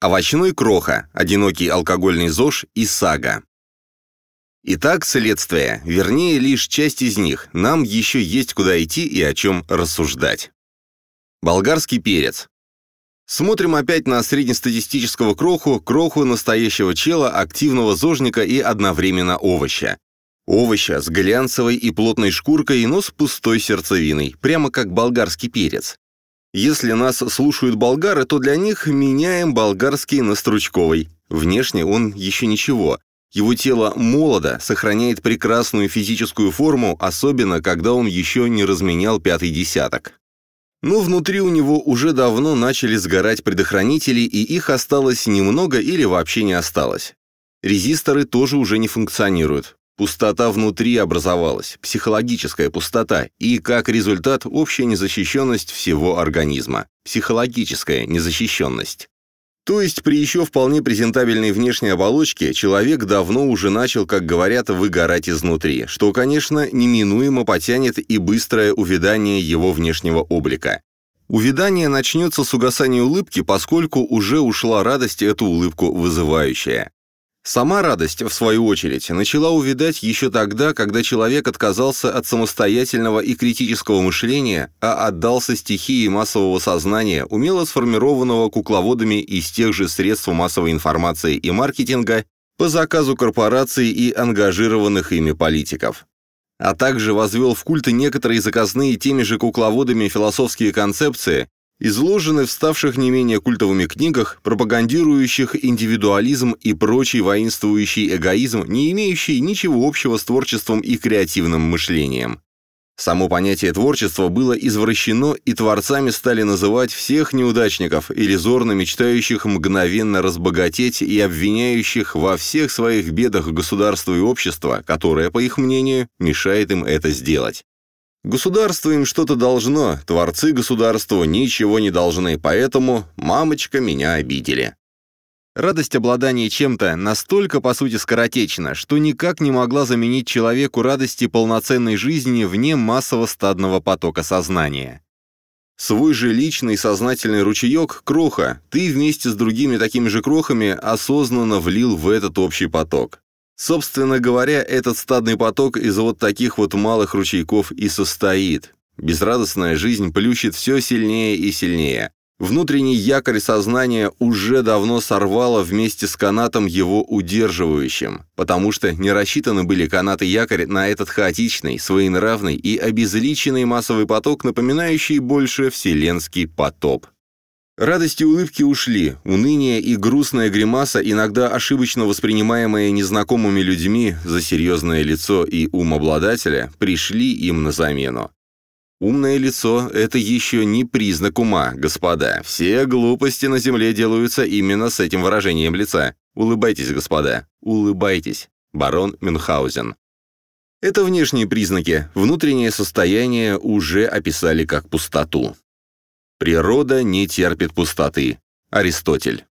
Овощной кроха, одинокий алкогольный ЗОЖ и сага. Итак, следствие, вернее, лишь часть из них, нам еще есть куда идти и о чем рассуждать. Болгарский перец. Смотрим опять на среднестатистического кроху, кроху настоящего чела, активного зожника и одновременно овоща. Овоща с глянцевой и плотной шкуркой, но с пустой сердцевиной, прямо как болгарский перец. Если нас слушают болгары, то для них меняем болгарский на стручковый. Внешне он еще ничего. Его тело молодо, сохраняет прекрасную физическую форму, особенно когда он еще не разменял пятый десяток. Но внутри у него уже давно начали сгорать предохранители, и их осталось немного или вообще не осталось. Резисторы тоже уже не функционируют. Пустота внутри образовалась, психологическая пустота, и как результат общая незащищенность всего организма, психологическая незащищенность. То есть при еще вполне презентабельной внешней оболочке человек давно уже начал, как говорят, выгорать изнутри, что, конечно, неминуемо потянет и быстрое увядание его внешнего облика. Увядание начнется с угасания улыбки, поскольку уже ушла радость эту улыбку вызывающая. Сама радость, в свою очередь, начала увядать еще тогда, когда человек отказался от самостоятельного и критического мышления, а отдался стихии массового сознания, умело сформированного кукловодами из тех же средств массовой информации и маркетинга по заказу корпораций и ангажированных ими политиков. А также возвел в культы некоторые заказные теми же кукловодами философские концепции, изложены в ставших не менее культовыми книгах, пропагандирующих индивидуализм и прочий воинствующий эгоизм, не имеющий ничего общего с творчеством и креативным мышлением. Само понятие творчества было извращено, и творцами стали называть всех неудачников, иллюзорно мечтающих мгновенно разбогатеть и обвиняющих во всех своих бедах государство и общество, которое, по их мнению, мешает им это сделать. Государство им что-то должно, творцы государству ничего не должны, поэтому «мамочка, меня обидели». Радость обладания чем-то настолько, по сути, скоротечна, что никак не могла заменить человеку радости полноценной жизни вне массово стадного потока сознания. Свой же личный сознательный ручеек, кроха, ты вместе с другими такими же крохами осознанно влил в этот общий поток. Собственно говоря, этот стадный поток из вот таких вот малых ручейков и состоит. Безрадостная жизнь плющит все сильнее и сильнее. Внутренний якорь сознания уже давно сорвало вместе с канатом его удерживающим, потому что не рассчитаны были канаты якорь на этот хаотичный, своенравный и обезличенный массовый поток, напоминающий больше вселенский потоп. Радость и улыбки ушли, уныние и грустная гримаса, иногда ошибочно воспринимаемые незнакомыми людьми за серьезное лицо и ум обладателя, пришли им на замену. Умное лицо – это еще не признак ума, господа. Все глупости на земле делаются именно с этим выражением лица. Улыбайтесь, господа, улыбайтесь. Барон Мюнхгаузен. Это внешние признаки, внутреннее состояние уже описали как пустоту. Природа не терпит пустоты. Аристотель.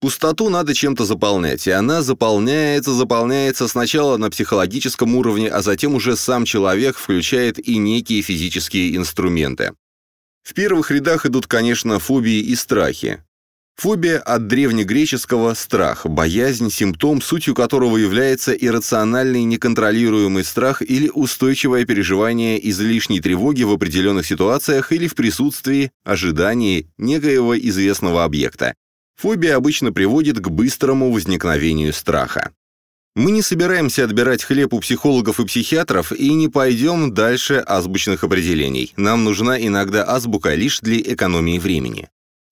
Пустоту надо чем-то заполнять, и она заполняется, заполняется сначала на психологическом уровне, а затем уже сам человек включает и некие физические инструменты. В первых рядах идут, конечно, фобии и страхи. Фобия от древнегреческого «страх», боязнь, симптом, сутью которого является иррациональный неконтролируемый страх или устойчивое переживание излишней тревоги в определенных ситуациях или в присутствии, ожидании некоего известного объекта. Фобия обычно приводит к быстрому возникновению страха. Мы не собираемся отбирать хлеб у психологов и психиатров и не пойдем дальше азбучных определений. Нам нужна иногда азбука лишь для экономии времени.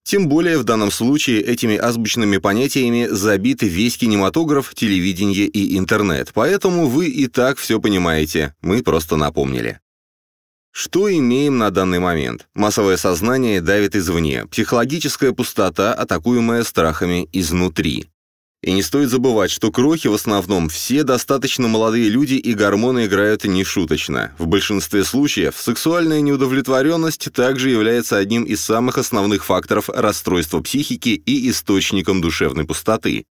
Тем более в данном случае этими азбучными понятиями забит весь кинематограф, телевидение и интернет, поэтому вы и так все понимаете, мы просто напомнили. Что имеем на данный момент? Массовое сознание давит извне, психологическая пустота, атакуемая страхами изнутри. И не стоит забывать, что крохи в основном все достаточно молодые люди и гормоны играют нешуточно. В большинстве случаев сексуальная неудовлетворенность также является одним из самых основных факторов расстройства психики и источником душевной пустоты.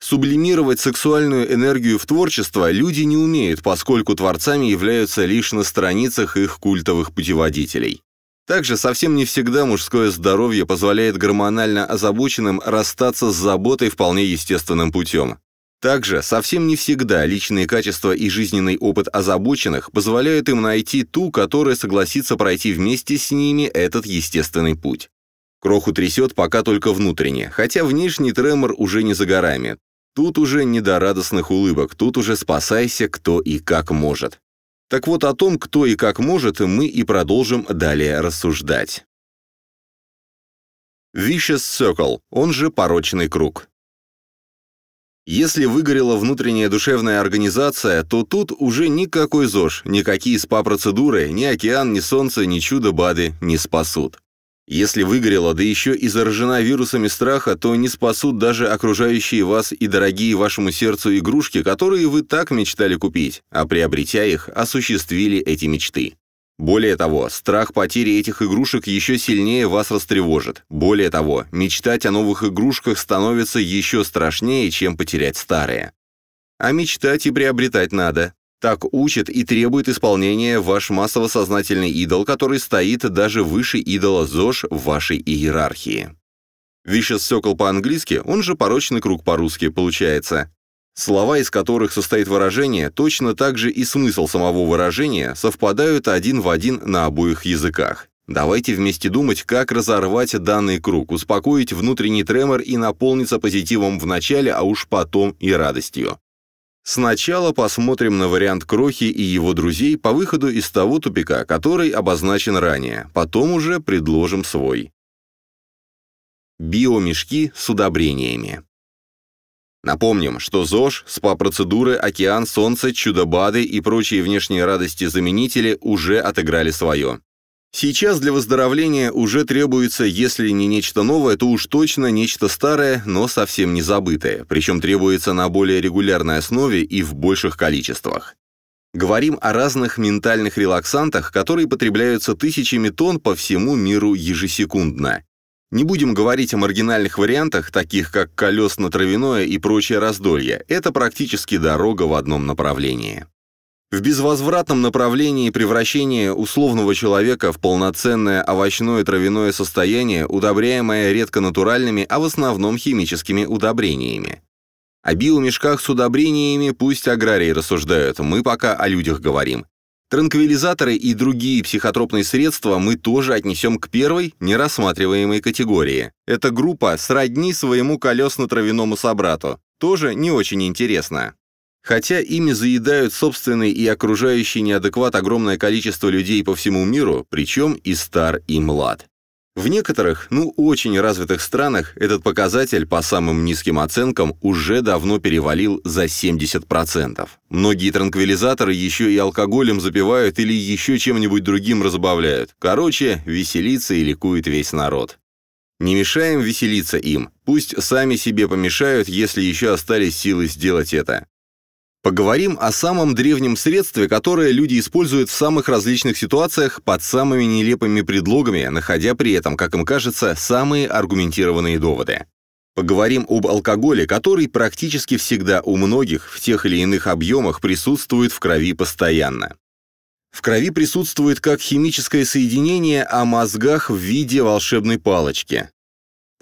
Сублимировать сексуальную энергию в творчество люди не умеют, поскольку творцами являются лишь на страницах их культовых путеводителей. Также совсем не всегда мужское здоровье позволяет гормонально озабоченным расстаться с заботой вполне естественным путем. Также совсем не всегда личные качества и жизненный опыт озабоченных позволяют им найти ту, которая согласится пройти вместе с ними этот естественный путь. Кроху трясет пока только внутренне, хотя внешний тремор уже не за горами. Тут уже не до радостных улыбок, тут уже спасайся кто и как может. Так вот о том, кто и как может, мы и продолжим далее рассуждать. Vicious Circle, он же порочный круг. Если выгорела внутренняя душевная организация, то тут уже никакой ЗОЖ, никакие СПА-процедуры, ни океан, ни солнце, ни чудо-БАДы не спасут. Если выгорела, да еще и заражена вирусами страха, то не спасут даже окружающие вас и дорогие вашему сердцу игрушки, которые вы так мечтали купить, а приобретя их, осуществили эти мечты. Более того, страх потери этих игрушек еще сильнее вас растревожит. Более того, мечтать о новых игрушках становится еще страшнее, чем потерять старые. А мечтать и приобретать надо. Так учит и требует исполнения ваш массово-сознательный идол, который стоит даже выше идола ЗОЖ в вашей иерархии. Vicious Circle по-английски, он же порочный круг по-русски, получается. Слова, из которых состоит выражение, точно так же и смысл самого выражения совпадают один в один на обоих языках. Давайте вместе думать, как разорвать данный круг, успокоить внутренний тремор и наполниться позитивом в начале, а уж потом и радостью. Сначала посмотрим на вариант Крохи и его друзей по выходу из того тупика, который обозначен ранее, потом уже предложим свой. Биомешки с удобрениями. Напомним, что ЗОЖ, СПА-процедуры, океан, солнце, чудо-бады и прочие внешние радости-заменители уже отыграли свое. Сейчас для выздоровления уже требуется, если не нечто новое, то уж точно нечто старое, но совсем не забытое, причем требуется на более регулярной основе и в больших количествах. Говорим о разных ментальных релаксантах, которые потребляются тысячами тонн по всему миру ежесекундно. Не будем говорить о маргинальных вариантах, таких как колесно-травяное и прочее раздолье. Это практически дорога в одном направлении. В безвозвратном направлении превращения условного человека в полноценное овощное травяное состояние, удобряемое редко натуральными, а в основном химическими удобрениями. О биомешках с удобрениями пусть аграрии рассуждают, мы пока о людях говорим. Транквилизаторы и другие психотропные средства мы тоже отнесем к первой, нерассматриваемой категории. Эта группа сродни своему колесно-травяному собрату. Тоже не очень интересно. Хотя ими заедают собственный и окружающий неадекват огромное количество людей по всему миру, причем и стар, и млад. В некоторых, ну очень развитых странах этот показатель по самым низким оценкам уже давно перевалил за 70%. Многие транквилизаторы еще и алкоголем запивают или еще чем-нибудь другим разбавляют. Короче, веселится и ликует весь народ. Не мешаем веселиться им, пусть сами себе помешают, если еще остались силы сделать это. Поговорим о самом древнем средстве, которое люди используют в самых различных ситуациях под самыми нелепыми предлогами, находя при этом, как им кажется, самые аргументированные доводы. Поговорим об алкоголе, который практически всегда у многих в тех или иных объемах присутствует в крови постоянно. В крови присутствует как химическое соединение о мозгах в виде волшебной палочки.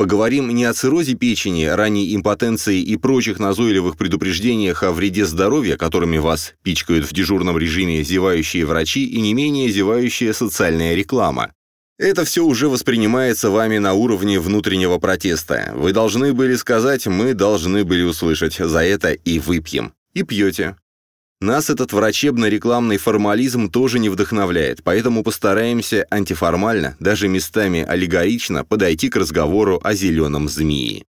Поговорим не о циррозе печени, ранней импотенции и прочих назойливых предупреждениях о вреде здоровья, которыми вас пичкают в дежурном режиме зевающие врачи и не менее зевающая социальная реклама. Это все уже воспринимается вами на уровне внутреннего протеста. Вы должны были сказать, мы должны были услышать, за это и выпьем. И пьете. Нас этот врачебно-рекламный формализм тоже не вдохновляет, поэтому постараемся антиформально, даже местами аллегорично, подойти к разговору о зеленом змеи.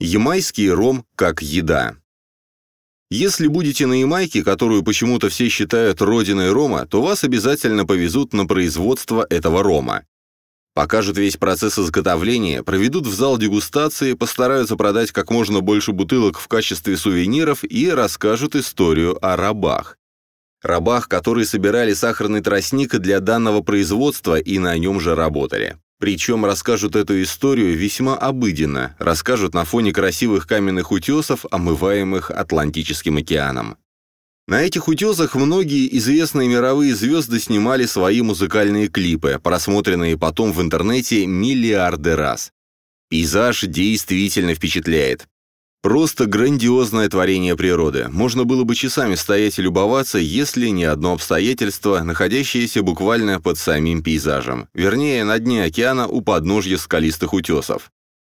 Ямайский ром как еда. Если будете на Ямайке, которую почему-то все считают родиной рома, то вас обязательно повезут на производство этого рома. Покажут весь процесс изготовления, проведут в зал дегустации, постараются продать как можно больше бутылок в качестве сувениров и расскажут историю о рабах. Рабах, которые собирали сахарный тростник для данного производства и на нем же работали. Причем расскажут эту историю весьма обыденно, расскажут на фоне красивых каменных утесов, омываемых Атлантическим океаном. На этих утесах многие известные мировые звезды снимали свои музыкальные клипы, просмотренные потом в интернете миллиарды раз. Пейзаж действительно впечатляет. Просто грандиозное творение природы. Можно было бы часами стоять и любоваться, если не одно обстоятельство, находящееся буквально под самим пейзажем. Вернее, на дне океана у подножья скалистых утесов.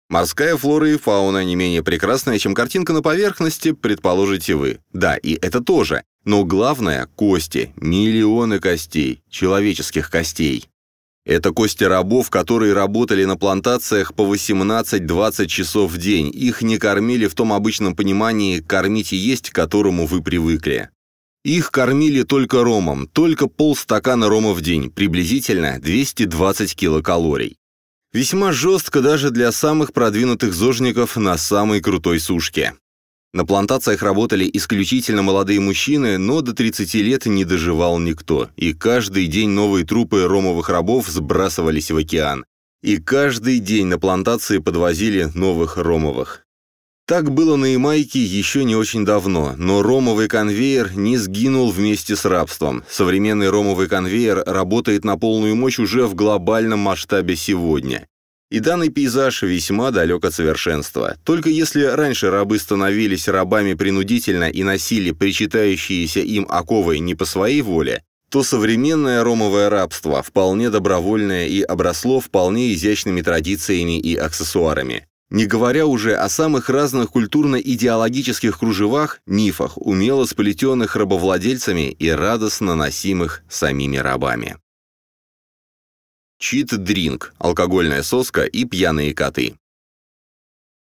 Морская флора и фауна не менее прекрасная, чем картинка на поверхности, предположите вы. Да, и это тоже. Но главное – кости. Миллионы костей. Человеческих костей. Это кости рабов, которые работали на плантациях по 18-20 часов в день. Их не кормили в том обычном понимании «кормить и есть», к которому вы привыкли. Их кормили только ромом, только полстакана рома в день, приблизительно 220 килокалорий. Весьма жестко даже для самых продвинутых зожников на самой крутой сушке. На плантациях работали исключительно молодые мужчины, но до 30 лет не доживал никто, и каждый день новые трупы ромовых рабов сбрасывались в океан. И каждый день на плантации подвозили новых ромовых. Так было на Ямайке еще не очень давно, но ромовый конвейер не сгинул вместе с рабством. Современный ромовый конвейер работает на полную мощь уже в глобальном масштабе сегодня. И данный пейзаж весьма далек от совершенства. Только если раньше рабы становились рабами принудительно и носили причитающиеся им оковы не по своей воле, то современное ромовое рабство вполне добровольное и обросло вполне изящными традициями и аксессуарами. Не говоря уже о самых разных культурно-идеологических кружевах, мифах, умело сплетенных рабовладельцами и радостно носимых самими рабами. Чит-дринк, алкогольная соска и пьяные коты.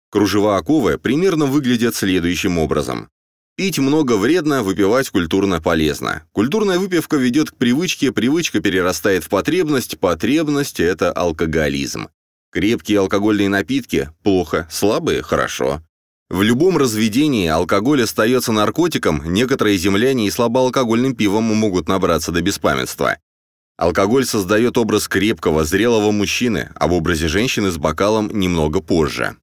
Кружева оковы примерно выглядят следующим образом. Пить много вредно, выпивать культурно полезно. Культурная выпивка ведет к привычке, привычка перерастает в потребность, потребность – это алкоголизм. Крепкие алкогольные напитки – плохо, слабые – хорошо. В любом разведении алкоголь остается наркотиком, некоторые земляне и слабоалкогольным пивом могут набраться до беспамятства. Алкоголь создает образ крепкого, зрелого мужчины, об образе женщины с бокалом немного позже.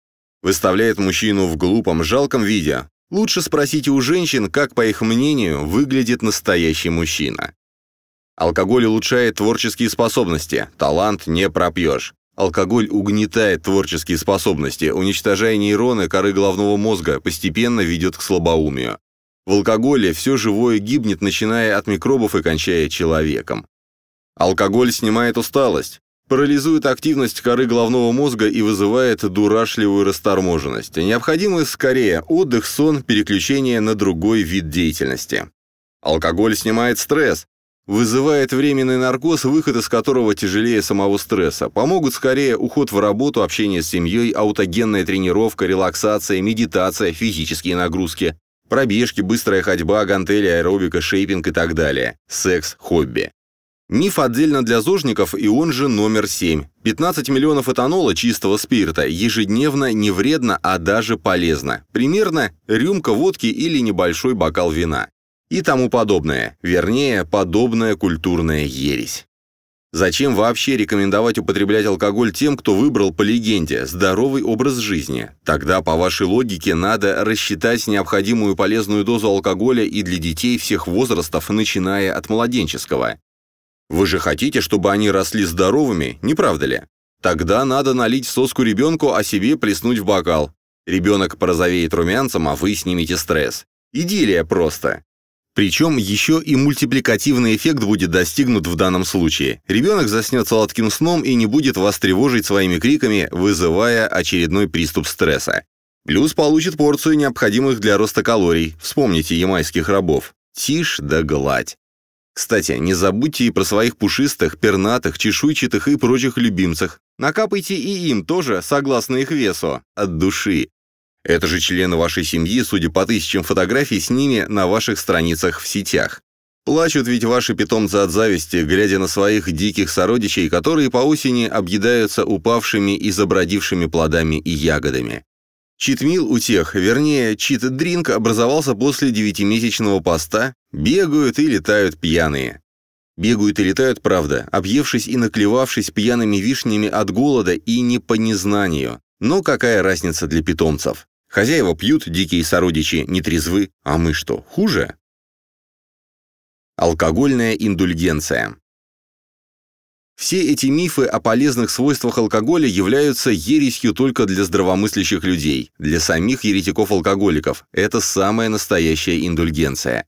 Выставляет мужчину в глупом, жалком виде. Лучше спросите у женщин, как, по их мнению, выглядит настоящий мужчина. Алкоголь улучшает творческие способности, талант не пропьешь. Алкоголь угнетает творческие способности, уничтожая нейроны коры головного мозга, постепенно ведет к слабоумию. В алкоголе все живое гибнет, начиная от микробов и кончая человеком. Алкоголь снимает усталость, парализует активность коры головного мозга и вызывает дурашливую расторможенность. Необходимы скорее отдых, сон, переключение на другой вид деятельности. Алкоголь снимает стресс, вызывает временный наркоз, выход из которого тяжелее самого стресса. Помогут скорее уход в работу, общение с семьей, аутогенная тренировка, релаксация, медитация, физические нагрузки, пробежки, быстрая ходьба, гантели, аэробика, шейпинг и так далее. Секс, хобби. Миф отдельно для зожников, и он же номер 7. 15 миллионов этанола чистого спирта ежедневно не вредно, а даже полезно. Примерно рюмка водки или небольшой бокал вина. И тому подобное. Вернее, подобная культурная ересь. Зачем вообще рекомендовать употреблять алкоголь тем, кто выбрал по легенде здоровый образ жизни? Тогда, по вашей логике, надо рассчитать необходимую полезную дозу алкоголя и для детей всех возрастов, начиная от младенческого. Вы же хотите, чтобы они росли здоровыми, не правда ли? Тогда надо налить соску ребенку, а себе плеснуть в бокал. Ребенок порозовеет румянцем, а вы снимете стресс. Идиллия просто. Причем еще и мультипликативный эффект будет достигнут в данном случае. Ребенок заснет сладким сном и не будет вас тревожить своими криками, вызывая очередной приступ стресса. Плюс получит порцию необходимых для роста калорий. Вспомните ямайских рабов. Тишь да гладь. Кстати, не забудьте и про своих пушистых, пернатых, чешуйчатых и прочих любимцах. Накапайте и им тоже, согласно их весу, от души. Это же члены вашей семьи, судя по тысячам фотографий с ними на ваших страницах в сетях. Плачут ведь ваши питомцы от зависти, глядя на своих диких сородичей, которые по осени объедаются упавшими и забродившими плодами и ягодами. Читмил у тех, вернее, чит-дринк образовался после девятимесячного поста, бегают и летают пьяные. Бегают и летают, правда, объевшись и наклевавшись пьяными вишнями от голода и не по незнанию. Но какая разница для питомцев? Хозяева пьют, дикие сородичи нетрезвы, а мы что, хуже? Алкогольная индульгенция. Все эти мифы о полезных свойствах алкоголя являются ересью только для здравомыслящих людей, для самих еретиков-алкоголиков. Это самая настоящая индульгенция.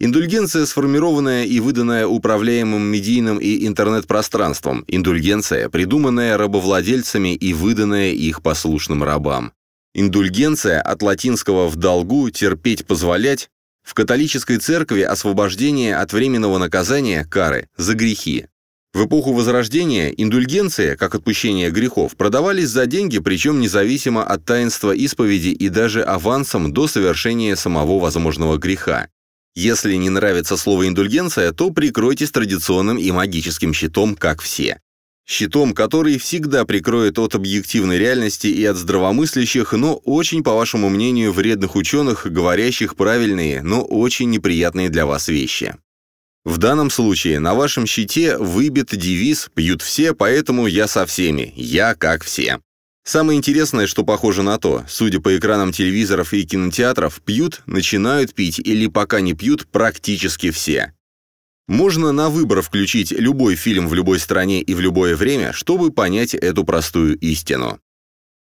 Индульгенция, сформированная и выданная управляемым медийным и интернет-пространством. Индульгенция, придуманная рабовладельцами и выданная их послушным рабам. Индульгенция от латинского «в долгу», «терпеть, позволять», в католической церкви освобождение от временного наказания, кары, за грехи. В эпоху Возрождения индульгенции, как отпущение грехов, продавались за деньги, причем независимо от таинства исповеди и даже авансом до совершения самого возможного греха. Если не нравится слово «индульгенция», то прикройтесь традиционным и магическим щитом, как все. Щитом, который всегда прикроет от объективной реальности и от здравомыслящих, но очень, по вашему мнению, вредных ученых, говорящих правильные, но очень неприятные для вас вещи. В данном случае на вашем щите выбит девиз «Пьют все, поэтому я со всеми, я как все». Самое интересное, что похоже на то, судя по экранам телевизоров и кинотеатров, пьют, начинают пить или пока не пьют практически все. Можно на выбор включить любой фильм в любой стране и в любое время, чтобы понять эту простую истину.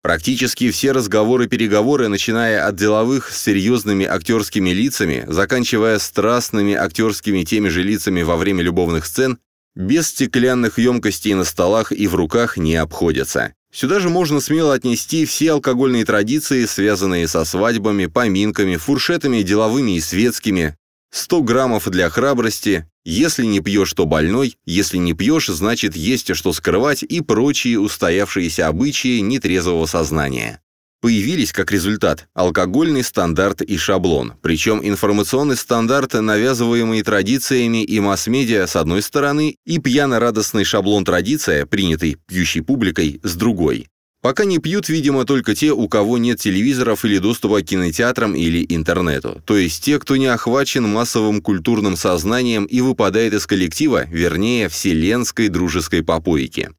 Практически все разговоры-переговоры, начиная от деловых с серьезными актерскими лицами, заканчивая страстными актерскими теми же лицами во время любовных сцен, без стеклянных емкостей на столах и в руках не обходятся. Сюда же можно смело отнести все алкогольные традиции, связанные со свадьбами, поминками, фуршетами деловыми и светскими, 100 граммов для храбрости, если не пьешь, то больной, если не пьешь, значит есть что скрывать и прочие устоявшиеся обычаи нетрезвого сознания. Появились как результат алкогольный стандарт и шаблон, причем информационный стандарт, навязываемый традициями и масс-медиа с одной стороны, и пьяно-радостный шаблон-традиция, принятый пьющей публикой, с другой. Пока не пьют, видимо, только те, у кого нет телевизоров или доступа к кинотеатрам или интернету. То есть те, кто не охвачен массовым культурным сознанием и выпадает из коллектива, вернее, вселенской дружеской попойки.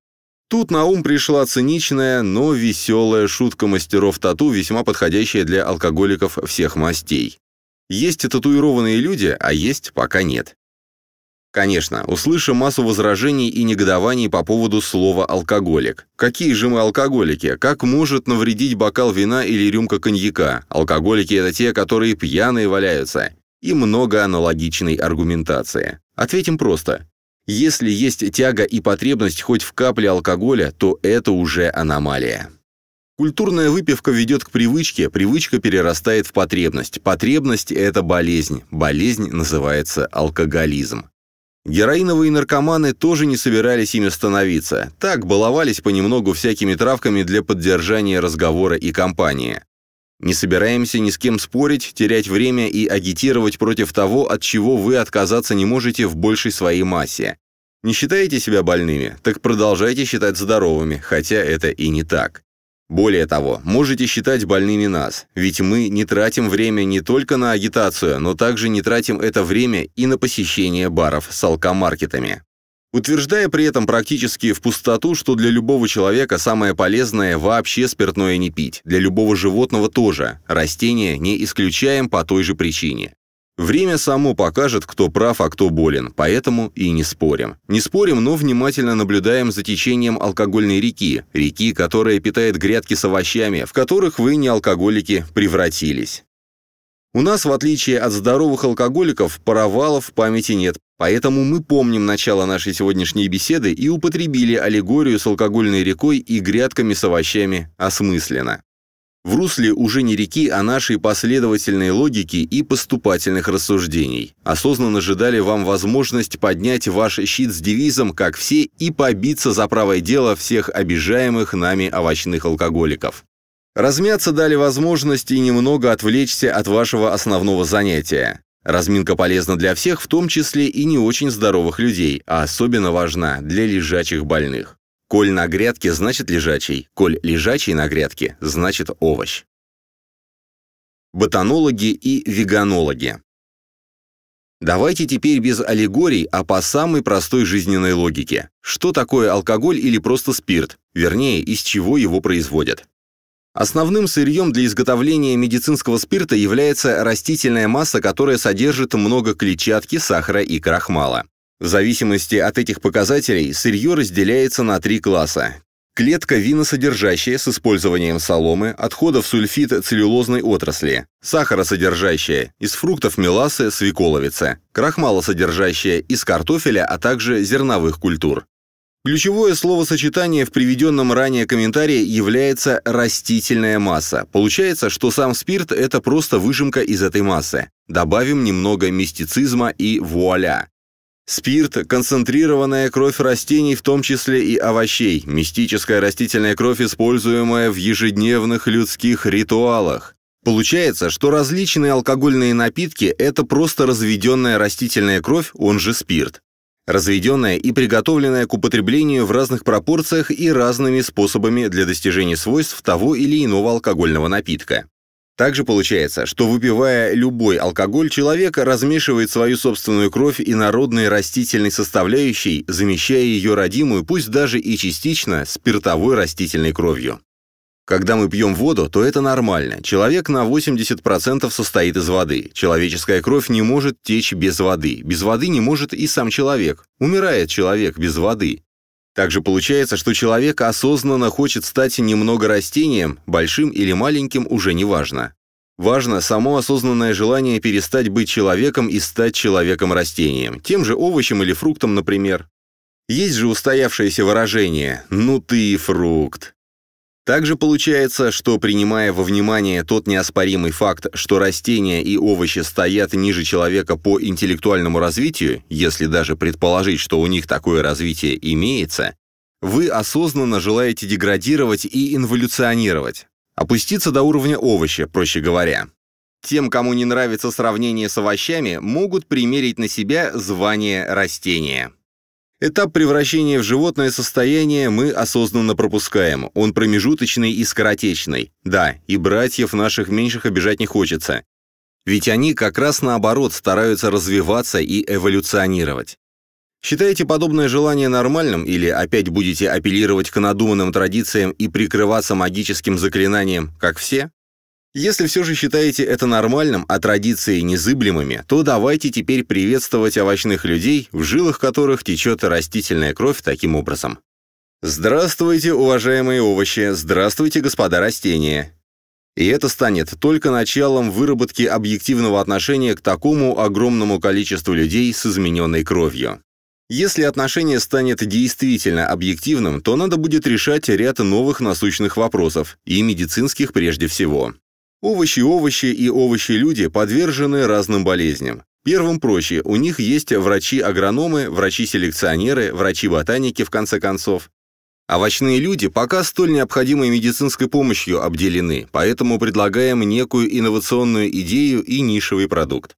Тут на ум пришла циничная, но веселая шутка мастеров тату, весьма подходящая для алкоголиков всех мастей. Есть татуированные люди, а есть пока нет. Конечно, услышим массу возражений и негодований по поводу слова «алкоголик». Какие же мы алкоголики? Как может навредить бокал вина или рюмка коньяка? Алкоголики – это те, которые пьяные валяются. И много аналогичной аргументации. Ответим просто. Если есть тяга и потребность хоть в капле алкоголя, то это уже аномалия. Культурная выпивка ведет к привычке, привычка перерастает в потребность. Потребность – это болезнь, болезнь называется алкоголизм. Героиновые наркоманы тоже не собирались ими становиться, так баловались понемногу всякими травками для поддержания разговора и компании. Не собираемся ни с кем спорить, терять время и агитировать против того, от чего вы отказаться не можете в большей своей массе. Не считаете себя больными, так продолжайте считать здоровыми, хотя это и не так. Более того, можете считать больными нас, ведь мы не тратим время не только на агитацию, но также не тратим это время и на посещение баров с алкомаркетами. Утверждая при этом практически в пустоту, что для любого человека самое полезное вообще спиртное не пить, для любого животного тоже, растения не исключаем по той же причине. Время само покажет, кто прав, а кто болен, поэтому и не спорим. Не спорим, но внимательно наблюдаем за течением алкогольной реки, реки, которая питает грядки с овощами, в которых вы, не алкоголики, превратились. У нас, в отличие от здоровых алкоголиков, паровалов в памяти нет, поэтому мы помним начало нашей сегодняшней беседы и употребили аллегорию с алкогольной рекой и грядками с овощами осмысленно в русле уже не реки, а нашей последовательной логики и поступательных рассуждений. Осознанно же дали вам возможность поднять ваш щит с девизом «как все» и побиться за правое дело всех обижаемых нами овощных алкоголиков. Размяться дали возможность и немного отвлечься от вашего основного занятия. Разминка полезна для всех, в том числе и не очень здоровых людей, а особенно важна для лежачих больных. Коль на грядке, значит лежачий. Коль лежачий на грядке, значит овощ. Ботанологи и веганологи. Давайте теперь без аллегорий, а по самой простой жизненной логике. Что такое алкоголь или просто спирт? Вернее, из чего его производят? Основным сырьем для изготовления медицинского спирта является растительная масса, которая содержит много клетчатки, сахара и крахмала. В зависимости от этих показателей сырье разделяется на три класса. Клетка виносодержащая с использованием соломы, отходов сульфита целлюлозной отрасли, сахаросодержащая из фруктов меласы, свеколовицы, крахмалосодержащая из картофеля, а также зерновых культур. Ключевое словосочетание в приведенном ранее комментарии является растительная масса. Получается, что сам спирт – это просто выжимка из этой массы. Добавим немного мистицизма и вуаля. Спирт – концентрированная кровь растений, в том числе и овощей, мистическая растительная кровь, используемая в ежедневных людских ритуалах. Получается, что различные алкогольные напитки – это просто разведенная растительная кровь, он же спирт разведенная и приготовленная к употреблению в разных пропорциях и разными способами для достижения свойств того или иного алкогольного напитка. Также получается, что выпивая любой алкоголь, человек размешивает свою собственную кровь и народной растительной составляющей, замещая ее родимую, пусть даже и частично, спиртовой растительной кровью. Когда мы пьем воду, то это нормально. Человек на 80% состоит из воды. Человеческая кровь не может течь без воды. Без воды не может и сам человек. Умирает человек без воды. Также получается, что человек осознанно хочет стать немного растением, большим или маленьким уже не важно. Важно само осознанное желание перестать быть человеком и стать человеком-растением, тем же овощем или фруктом, например. Есть же устоявшееся выражение «ну ты и фрукт». Также получается, что принимая во внимание тот неоспоримый факт, что растения и овощи стоят ниже человека по интеллектуальному развитию, если даже предположить, что у них такое развитие имеется, вы осознанно желаете деградировать и инволюционировать, опуститься до уровня овоща, проще говоря. Тем, кому не нравится сравнение с овощами, могут примерить на себя звание растения. Этап превращения в животное состояние мы осознанно пропускаем. Он промежуточный и скоротечный. Да, и братьев наших меньших обижать не хочется. Ведь они как раз наоборот стараются развиваться и эволюционировать. Считаете подобное желание нормальным или опять будете апеллировать к надуманным традициям и прикрываться магическим заклинанием, как все? Если все же считаете это нормальным, а традиции незыблемыми, то давайте теперь приветствовать овощных людей, в жилах которых течет растительная кровь таким образом. Здравствуйте, уважаемые овощи, здравствуйте, господа растения. И это станет только началом выработки объективного отношения к такому огромному количеству людей с измененной кровью. Если отношение станет действительно объективным, то надо будет решать ряд новых насущных вопросов, и медицинских прежде всего. Овощи-овощи и овощи-люди подвержены разным болезням. Первым проще, у них есть врачи-агрономы, врачи-селекционеры, врачи-ботаники, в конце концов. Овощные люди пока столь необходимой медицинской помощью обделены, поэтому предлагаем некую инновационную идею и нишевый продукт.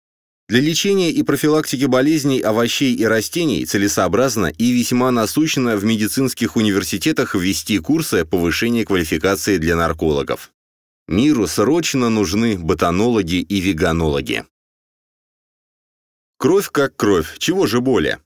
Для лечения и профилактики болезней овощей и растений целесообразно и весьма насущно в медицинских университетах ввести курсы повышения квалификации для наркологов. Миру срочно нужны ботанологи и веганологи. Кровь как кровь, чего же более?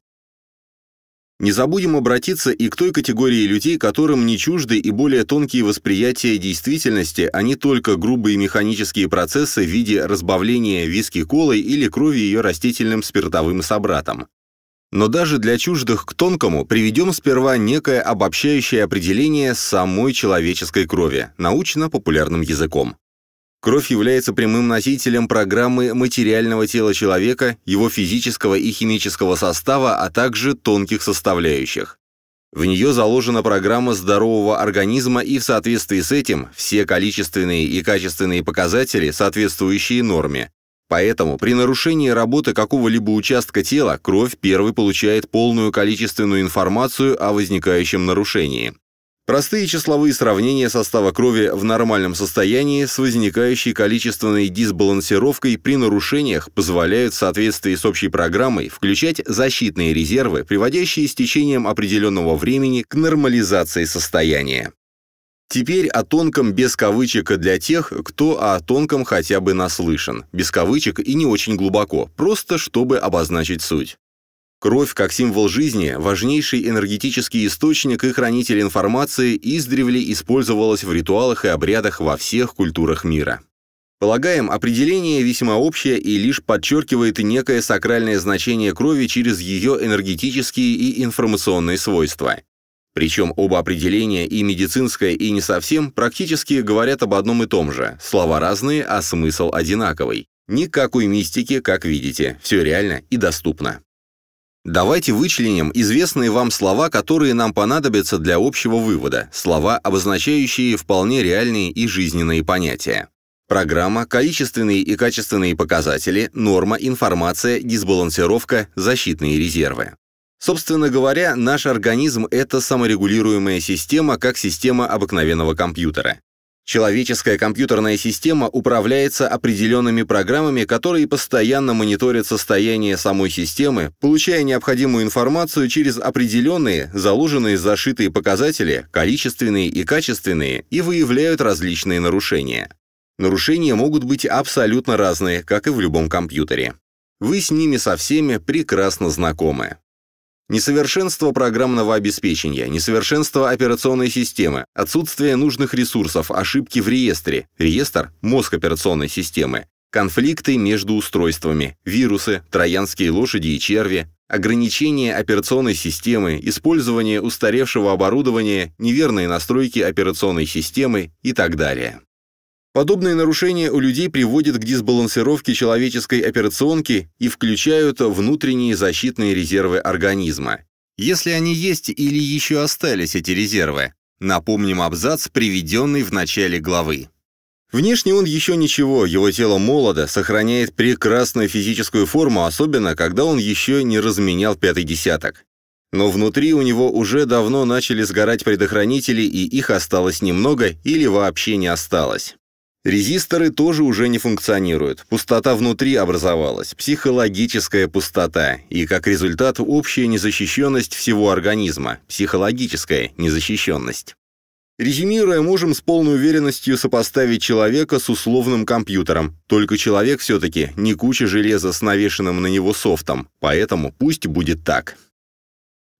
Не забудем обратиться и к той категории людей, которым не чужды и более тонкие восприятия действительности, а не только грубые механические процессы в виде разбавления виски колой или крови ее растительным спиртовым собратом. Но даже для чуждых к тонкому приведем сперва некое обобщающее определение самой человеческой крови, научно-популярным языком. Кровь является прямым носителем программы материального тела человека, его физического и химического состава, а также тонких составляющих. В нее заложена программа здорового организма и в соответствии с этим все количественные и качественные показатели, соответствующие норме, Поэтому при нарушении работы какого-либо участка тела кровь первой получает полную количественную информацию о возникающем нарушении. Простые числовые сравнения состава крови в нормальном состоянии с возникающей количественной дисбалансировкой при нарушениях позволяют в соответствии с общей программой включать защитные резервы, приводящие с течением определенного времени к нормализации состояния. Теперь о тонком без кавычек для тех, кто о тонком хотя бы наслышан. Без кавычек и не очень глубоко, просто чтобы обозначить суть. Кровь, как символ жизни, важнейший энергетический источник и хранитель информации, издревле использовалась в ритуалах и обрядах во всех культурах мира. Полагаем, определение весьма общее и лишь подчеркивает некое сакральное значение крови через ее энергетические и информационные свойства. Причем оба определения, и медицинское, и не совсем, практически говорят об одном и том же. Слова разные, а смысл одинаковый. Никакой мистики, как видите, все реально и доступно. Давайте вычленим известные вам слова, которые нам понадобятся для общего вывода, слова, обозначающие вполне реальные и жизненные понятия. Программа, количественные и качественные показатели, норма, информация, дисбалансировка, защитные резервы. Собственно говоря, наш организм – это саморегулируемая система, как система обыкновенного компьютера. Человеческая компьютерная система управляется определенными программами, которые постоянно мониторят состояние самой системы, получая необходимую информацию через определенные, заложенные зашитые показатели, количественные и качественные, и выявляют различные нарушения. Нарушения могут быть абсолютно разные, как и в любом компьютере. Вы с ними со всеми прекрасно знакомы. Несовершенство программного обеспечения, несовершенство операционной системы, отсутствие нужных ресурсов, ошибки в реестре, реестр – мозг операционной системы, конфликты между устройствами, вирусы, троянские лошади и черви, ограничение операционной системы, использование устаревшего оборудования, неверные настройки операционной системы и так далее. Подобные нарушения у людей приводят к дисбалансировке человеческой операционки и включают внутренние защитные резервы организма. Если они есть или еще остались эти резервы, напомним абзац, приведенный в начале главы. Внешне он еще ничего, его тело молодо, сохраняет прекрасную физическую форму, особенно когда он еще не разменял пятый десяток. Но внутри у него уже давно начали сгорать предохранители, и их осталось немного или вообще не осталось. Резисторы тоже уже не функционируют, пустота внутри образовалась, психологическая пустота, и как результат общая незащищенность всего организма, психологическая незащищенность. Резюмируя, можем с полной уверенностью сопоставить человека с условным компьютером, только человек все-таки не куча железа с навешенным на него софтом, поэтому пусть будет так.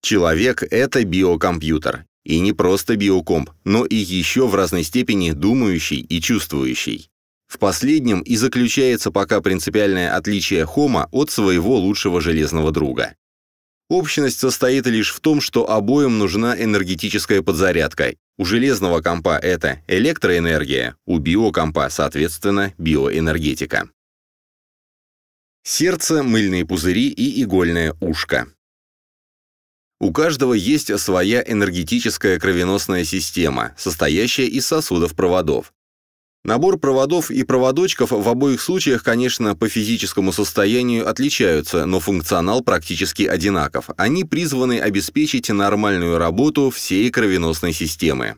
Человек — это биокомпьютер, и не просто биокомп, но и еще в разной степени думающий и чувствующий. В последнем и заключается пока принципиальное отличие Хома от своего лучшего железного друга. Общность состоит лишь в том, что обоим нужна энергетическая подзарядка. У железного компа это электроэнергия, у биокомпа, соответственно, биоэнергетика. Сердце, мыльные пузыри и игольное ушко. У каждого есть своя энергетическая кровеносная система, состоящая из сосудов-проводов. Набор проводов и проводочков в обоих случаях, конечно, по физическому состоянию отличаются, но функционал практически одинаков. Они призваны обеспечить нормальную работу всей кровеносной системы.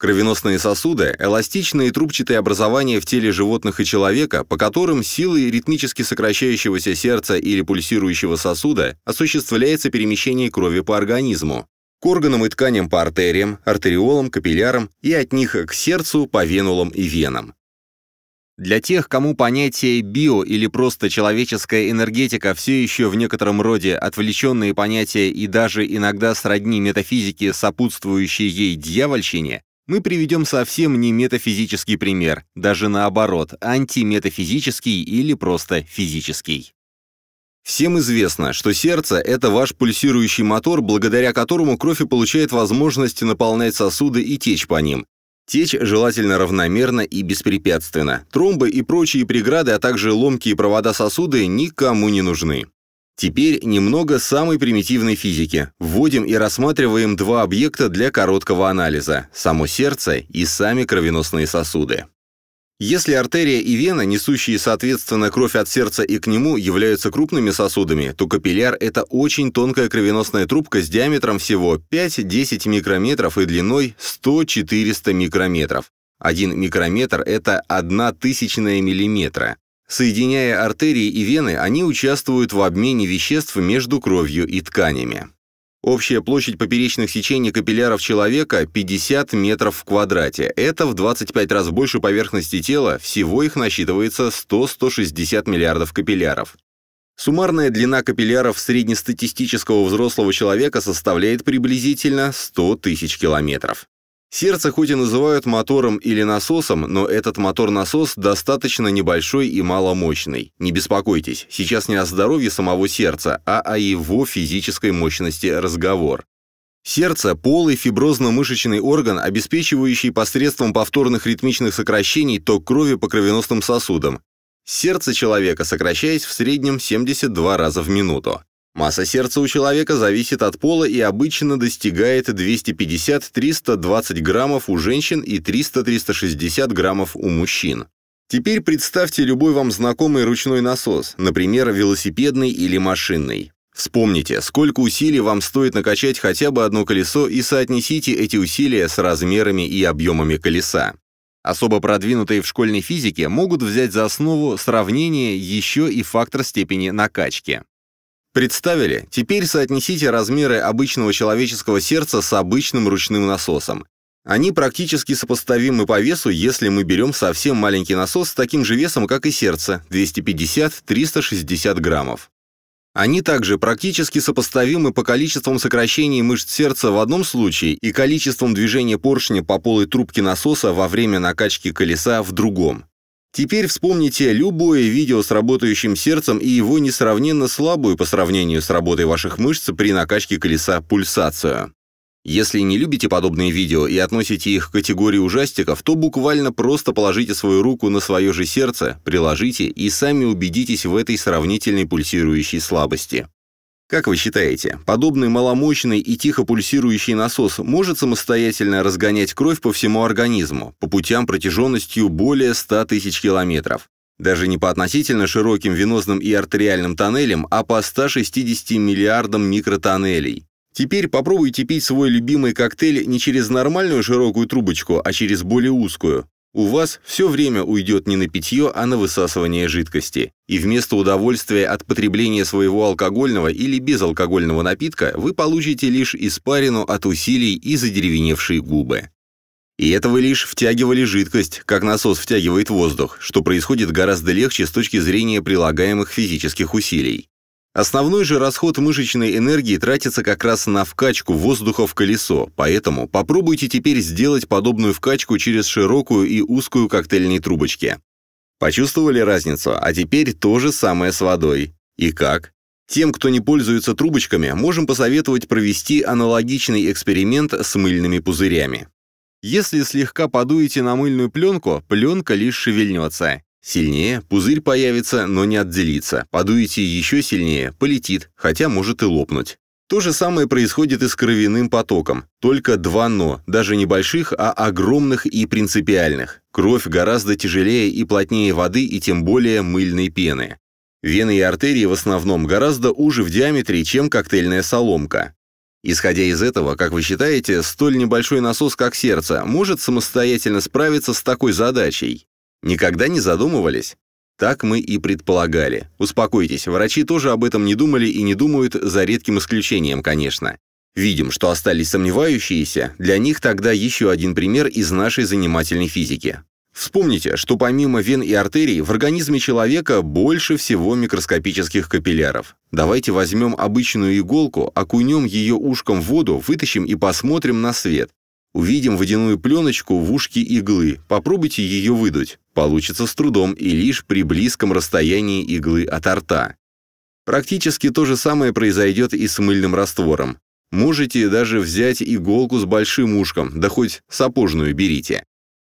Кровеносные сосуды – эластичные трубчатые образования в теле животных и человека, по которым силой ритмически сокращающегося сердца или пульсирующего сосуда осуществляется перемещение крови по организму, к органам и тканям по артериям, артериолам, капиллярам и от них к сердцу по венулам и венам. Для тех, кому понятие «био» или просто человеческая энергетика все еще в некотором роде отвлеченные понятия и даже иногда сродни метафизике, сопутствующей ей дьявольщине, мы приведем совсем не метафизический пример, даже наоборот, антиметафизический или просто физический. Всем известно, что сердце – это ваш пульсирующий мотор, благодаря которому кровь и получает возможность наполнять сосуды и течь по ним. Течь желательно равномерно и беспрепятственно. Тромбы и прочие преграды, а также ломкие провода сосуды никому не нужны. Теперь немного самой примитивной физики. Вводим и рассматриваем два объекта для короткого анализа – само сердце и сами кровеносные сосуды. Если артерия и вена, несущие соответственно кровь от сердца и к нему, являются крупными сосудами, то капилляр – это очень тонкая кровеносная трубка с диаметром всего 5-10 микрометров и длиной 100-400 микрометров. Один микрометр – это одна тысячная миллиметра. Соединяя артерии и вены, они участвуют в обмене веществ между кровью и тканями. Общая площадь поперечных сечений капилляров человека 50 метров в квадрате. Это в 25 раз больше поверхности тела, всего их насчитывается 100-160 миллиардов капилляров. Суммарная длина капилляров среднестатистического взрослого человека составляет приблизительно 100 тысяч километров. Сердце хоть и называют мотором или насосом, но этот мотор-насос достаточно небольшой и маломощный. Не беспокойтесь, сейчас не о здоровье самого сердца, а о его физической мощности разговор. Сердце – полый фиброзно-мышечный орган, обеспечивающий посредством повторных ритмичных сокращений ток крови по кровеносным сосудам. Сердце человека сокращаясь в среднем 72 раза в минуту. Масса сердца у человека зависит от пола и обычно достигает 250-320 граммов у женщин и 300-360 граммов у мужчин. Теперь представьте любой вам знакомый ручной насос, например, велосипедный или машинный. Вспомните, сколько усилий вам стоит накачать хотя бы одно колесо и соотнесите эти усилия с размерами и объемами колеса. Особо продвинутые в школьной физике могут взять за основу сравнение еще и фактор степени накачки. Представили? Теперь соотнесите размеры обычного человеческого сердца с обычным ручным насосом. Они практически сопоставимы по весу, если мы берем совсем маленький насос с таким же весом, как и сердце – 250-360 граммов. Они также практически сопоставимы по количествам сокращений мышц сердца в одном случае и количеством движения поршня по полой трубке насоса во время накачки колеса в другом. Теперь вспомните любое видео с работающим сердцем и его несравненно слабую по сравнению с работой ваших мышц при накачке колеса пульсацию. Если не любите подобные видео и относите их к категории ужастиков, то буквально просто положите свою руку на свое же сердце, приложите и сами убедитесь в этой сравнительной пульсирующей слабости. Как вы считаете, подобный маломощный и тихо пульсирующий насос может самостоятельно разгонять кровь по всему организму, по путям протяженностью более 100 тысяч километров? Даже не по относительно широким венозным и артериальным тоннелям, а по 160 миллиардам микротоннелей. Теперь попробуйте пить свой любимый коктейль не через нормальную широкую трубочку, а через более узкую. У вас все время уйдет не на питье, а на высасывание жидкости. И вместо удовольствия от потребления своего алкогольного или безалкогольного напитка вы получите лишь испарину от усилий и задеревеневшие губы. И это вы лишь втягивали жидкость, как насос втягивает воздух, что происходит гораздо легче с точки зрения прилагаемых физических усилий. Основной же расход мышечной энергии тратится как раз на вкачку воздуха в колесо, поэтому попробуйте теперь сделать подобную вкачку через широкую и узкую коктейльные трубочки. Почувствовали разницу? А теперь то же самое с водой. И как? Тем, кто не пользуется трубочками, можем посоветовать провести аналогичный эксперимент с мыльными пузырями. Если слегка подуете на мыльную пленку, пленка лишь шевельнется. Сильнее, пузырь появится, но не отделится. Подуете еще сильнее, полетит, хотя может и лопнуть. То же самое происходит и с кровяным потоком. Только два «но», даже небольших, а огромных и принципиальных. Кровь гораздо тяжелее и плотнее воды и тем более мыльной пены. Вены и артерии в основном гораздо уже в диаметре, чем коктейльная соломка. Исходя из этого, как вы считаете, столь небольшой насос, как сердце, может самостоятельно справиться с такой задачей? Никогда не задумывались? Так мы и предполагали. Успокойтесь, врачи тоже об этом не думали и не думают, за редким исключением, конечно. Видим, что остались сомневающиеся, для них тогда еще один пример из нашей занимательной физики. Вспомните, что помимо вен и артерий в организме человека больше всего микроскопических капилляров. Давайте возьмем обычную иголку, окунем ее ушком в воду, вытащим и посмотрим на свет. Увидим водяную пленочку в ушке иглы, попробуйте ее выдуть. Получится с трудом и лишь при близком расстоянии иглы от рта. Практически то же самое произойдет и с мыльным раствором. Можете даже взять иголку с большим ушком, да хоть сапожную берите.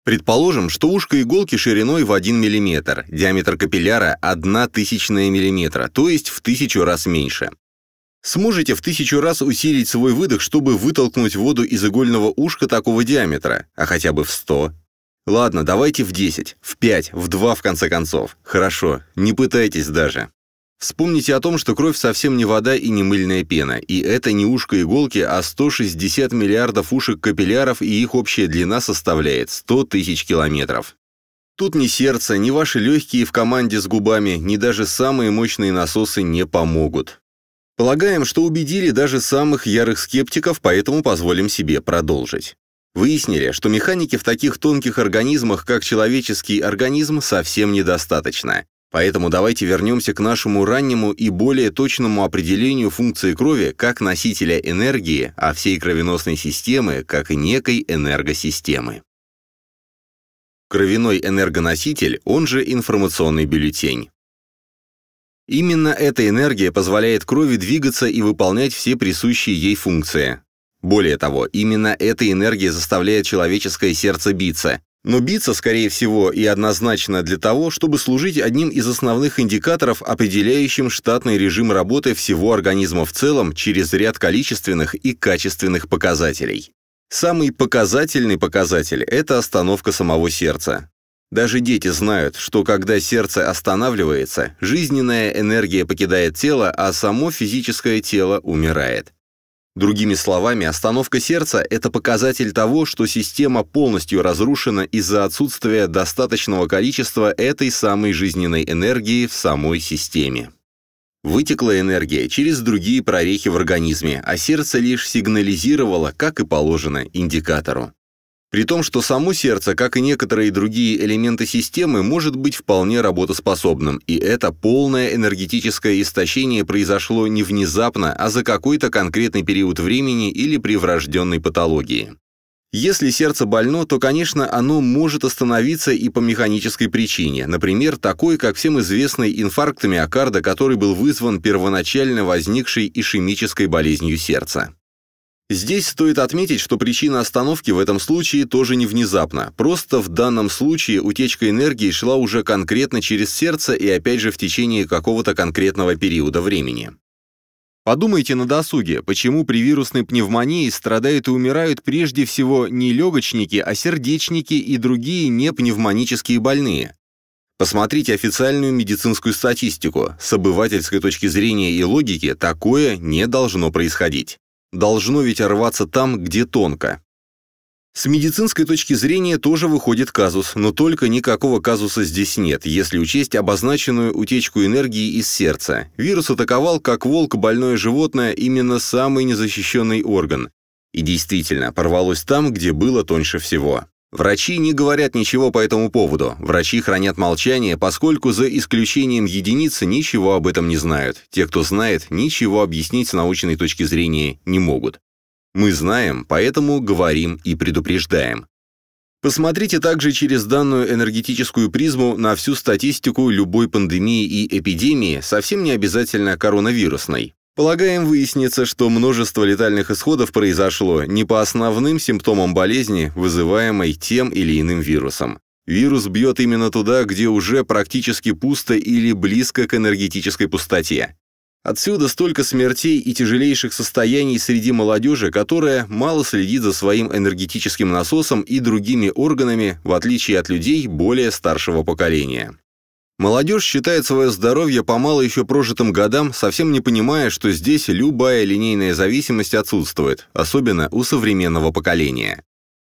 Предположим, что ушко иголки шириной в 1 мм, диаметр капилляра – 1 тысячная миллиметра, то есть в тысячу раз меньше. Сможете в тысячу раз усилить свой выдох, чтобы вытолкнуть воду из игольного ушка такого диаметра, а хотя бы в 100? Ладно, давайте в 10, в 5, в 2 в конце концов. Хорошо, не пытайтесь даже. Вспомните о том, что кровь совсем не вода и не мыльная пена, и это не ушко иголки, а 160 миллиардов ушек капилляров, и их общая длина составляет 100 тысяч километров. Тут ни сердце, ни ваши легкие в команде с губами, ни даже самые мощные насосы не помогут. Полагаем, что убедили даже самых ярых скептиков, поэтому позволим себе продолжить. Выяснили, что механики в таких тонких организмах, как человеческий организм, совсем недостаточно. Поэтому давайте вернемся к нашему раннему и более точному определению функции крови как носителя энергии, а всей кровеносной системы как некой энергосистемы. Кровяной энергоноситель, он же информационный бюллетень. Именно эта энергия позволяет крови двигаться и выполнять все присущие ей функции. Более того, именно эта энергия заставляет человеческое сердце биться, но биться, скорее всего, и однозначно для того, чтобы служить одним из основных индикаторов, определяющим штатный режим работы всего организма в целом через ряд количественных и качественных показателей. Самый показательный показатель – это остановка самого сердца. Даже дети знают, что когда сердце останавливается, жизненная энергия покидает тело, а само физическое тело умирает. Другими словами, остановка сердца – это показатель того, что система полностью разрушена из-за отсутствия достаточного количества этой самой жизненной энергии в самой системе. Вытекла энергия через другие прорехи в организме, а сердце лишь сигнализировало, как и положено, индикатору. При том, что само сердце, как и некоторые другие элементы системы, может быть вполне работоспособным, и это полное энергетическое истощение произошло не внезапно, а за какой-то конкретный период времени или при врожденной патологии. Если сердце больно, то, конечно, оно может остановиться и по механической причине, например, такой, как всем известный инфаркт миокарда, который был вызван первоначально возникшей ишемической болезнью сердца. Здесь стоит отметить, что причина остановки в этом случае тоже не внезапна. Просто в данном случае утечка энергии шла уже конкретно через сердце и опять же в течение какого-то конкретного периода времени. Подумайте на досуге, почему при вирусной пневмонии страдают и умирают прежде всего не легочники, а сердечники и другие непневмонические больные. Посмотрите официальную медицинскую статистику. С обывательской точки зрения и логики такое не должно происходить. Должно ведь рваться там, где тонко. С медицинской точки зрения тоже выходит казус, но только никакого казуса здесь нет, если учесть обозначенную утечку энергии из сердца. Вирус атаковал, как волк, больное животное, именно самый незащищенный орган. И действительно, порвалось там, где было тоньше всего. Врачи не говорят ничего по этому поводу. Врачи хранят молчание, поскольку за исключением единиц ничего об этом не знают. Те, кто знает, ничего объяснить с научной точки зрения не могут. Мы знаем, поэтому говорим и предупреждаем. Посмотрите также через данную энергетическую призму на всю статистику любой пандемии и эпидемии, совсем не обязательно коронавирусной. Полагаем, выяснится, что множество летальных исходов произошло не по основным симптомам болезни, вызываемой тем или иным вирусом. Вирус бьет именно туда, где уже практически пусто или близко к энергетической пустоте. Отсюда столько смертей и тяжелейших состояний среди молодежи, которая мало следит за своим энергетическим насосом и другими органами, в отличие от людей более старшего поколения. Молодежь считает свое здоровье по мало еще прожитым годам, совсем не понимая, что здесь любая линейная зависимость отсутствует, особенно у современного поколения.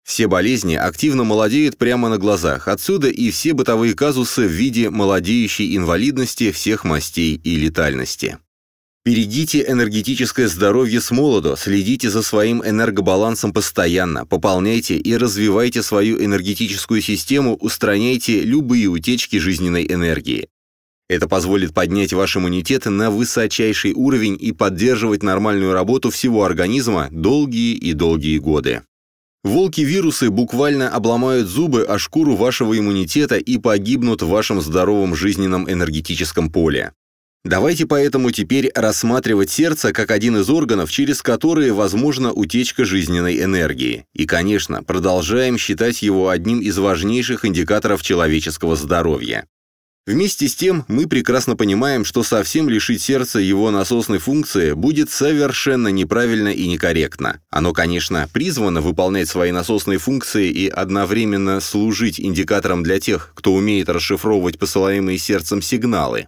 Все болезни активно молодеют прямо на глазах, отсюда и все бытовые казусы в виде молодеющей инвалидности всех мастей и летальности. Берегите энергетическое здоровье с молоду, следите за своим энергобалансом постоянно, пополняйте и развивайте свою энергетическую систему, устраняйте любые утечки жизненной энергии. Это позволит поднять ваш иммунитет на высочайший уровень и поддерживать нормальную работу всего организма долгие и долгие годы. Волки-вирусы буквально обломают зубы о шкуру вашего иммунитета и погибнут в вашем здоровом жизненном энергетическом поле. Давайте поэтому теперь рассматривать сердце как один из органов, через которые возможна утечка жизненной энергии. И, конечно, продолжаем считать его одним из важнейших индикаторов человеческого здоровья. Вместе с тем, мы прекрасно понимаем, что совсем лишить сердца его насосной функции будет совершенно неправильно и некорректно. Оно, конечно, призвано выполнять свои насосные функции и одновременно служить индикатором для тех, кто умеет расшифровывать посылаемые сердцем сигналы.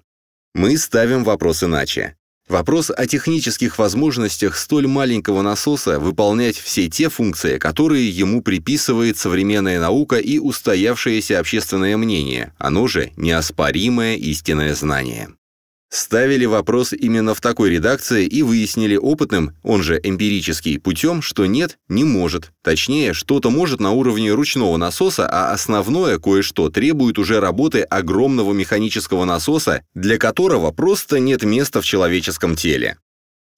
Мы ставим вопрос иначе. Вопрос о технических возможностях столь маленького насоса выполнять все те функции, которые ему приписывает современная наука и устоявшееся общественное мнение, оно же неоспоримое истинное знание. Ставили вопрос именно в такой редакции и выяснили опытным, он же эмпирический, путем, что нет, не может. Точнее, что-то может на уровне ручного насоса, а основное кое-что требует уже работы огромного механического насоса, для которого просто нет места в человеческом теле.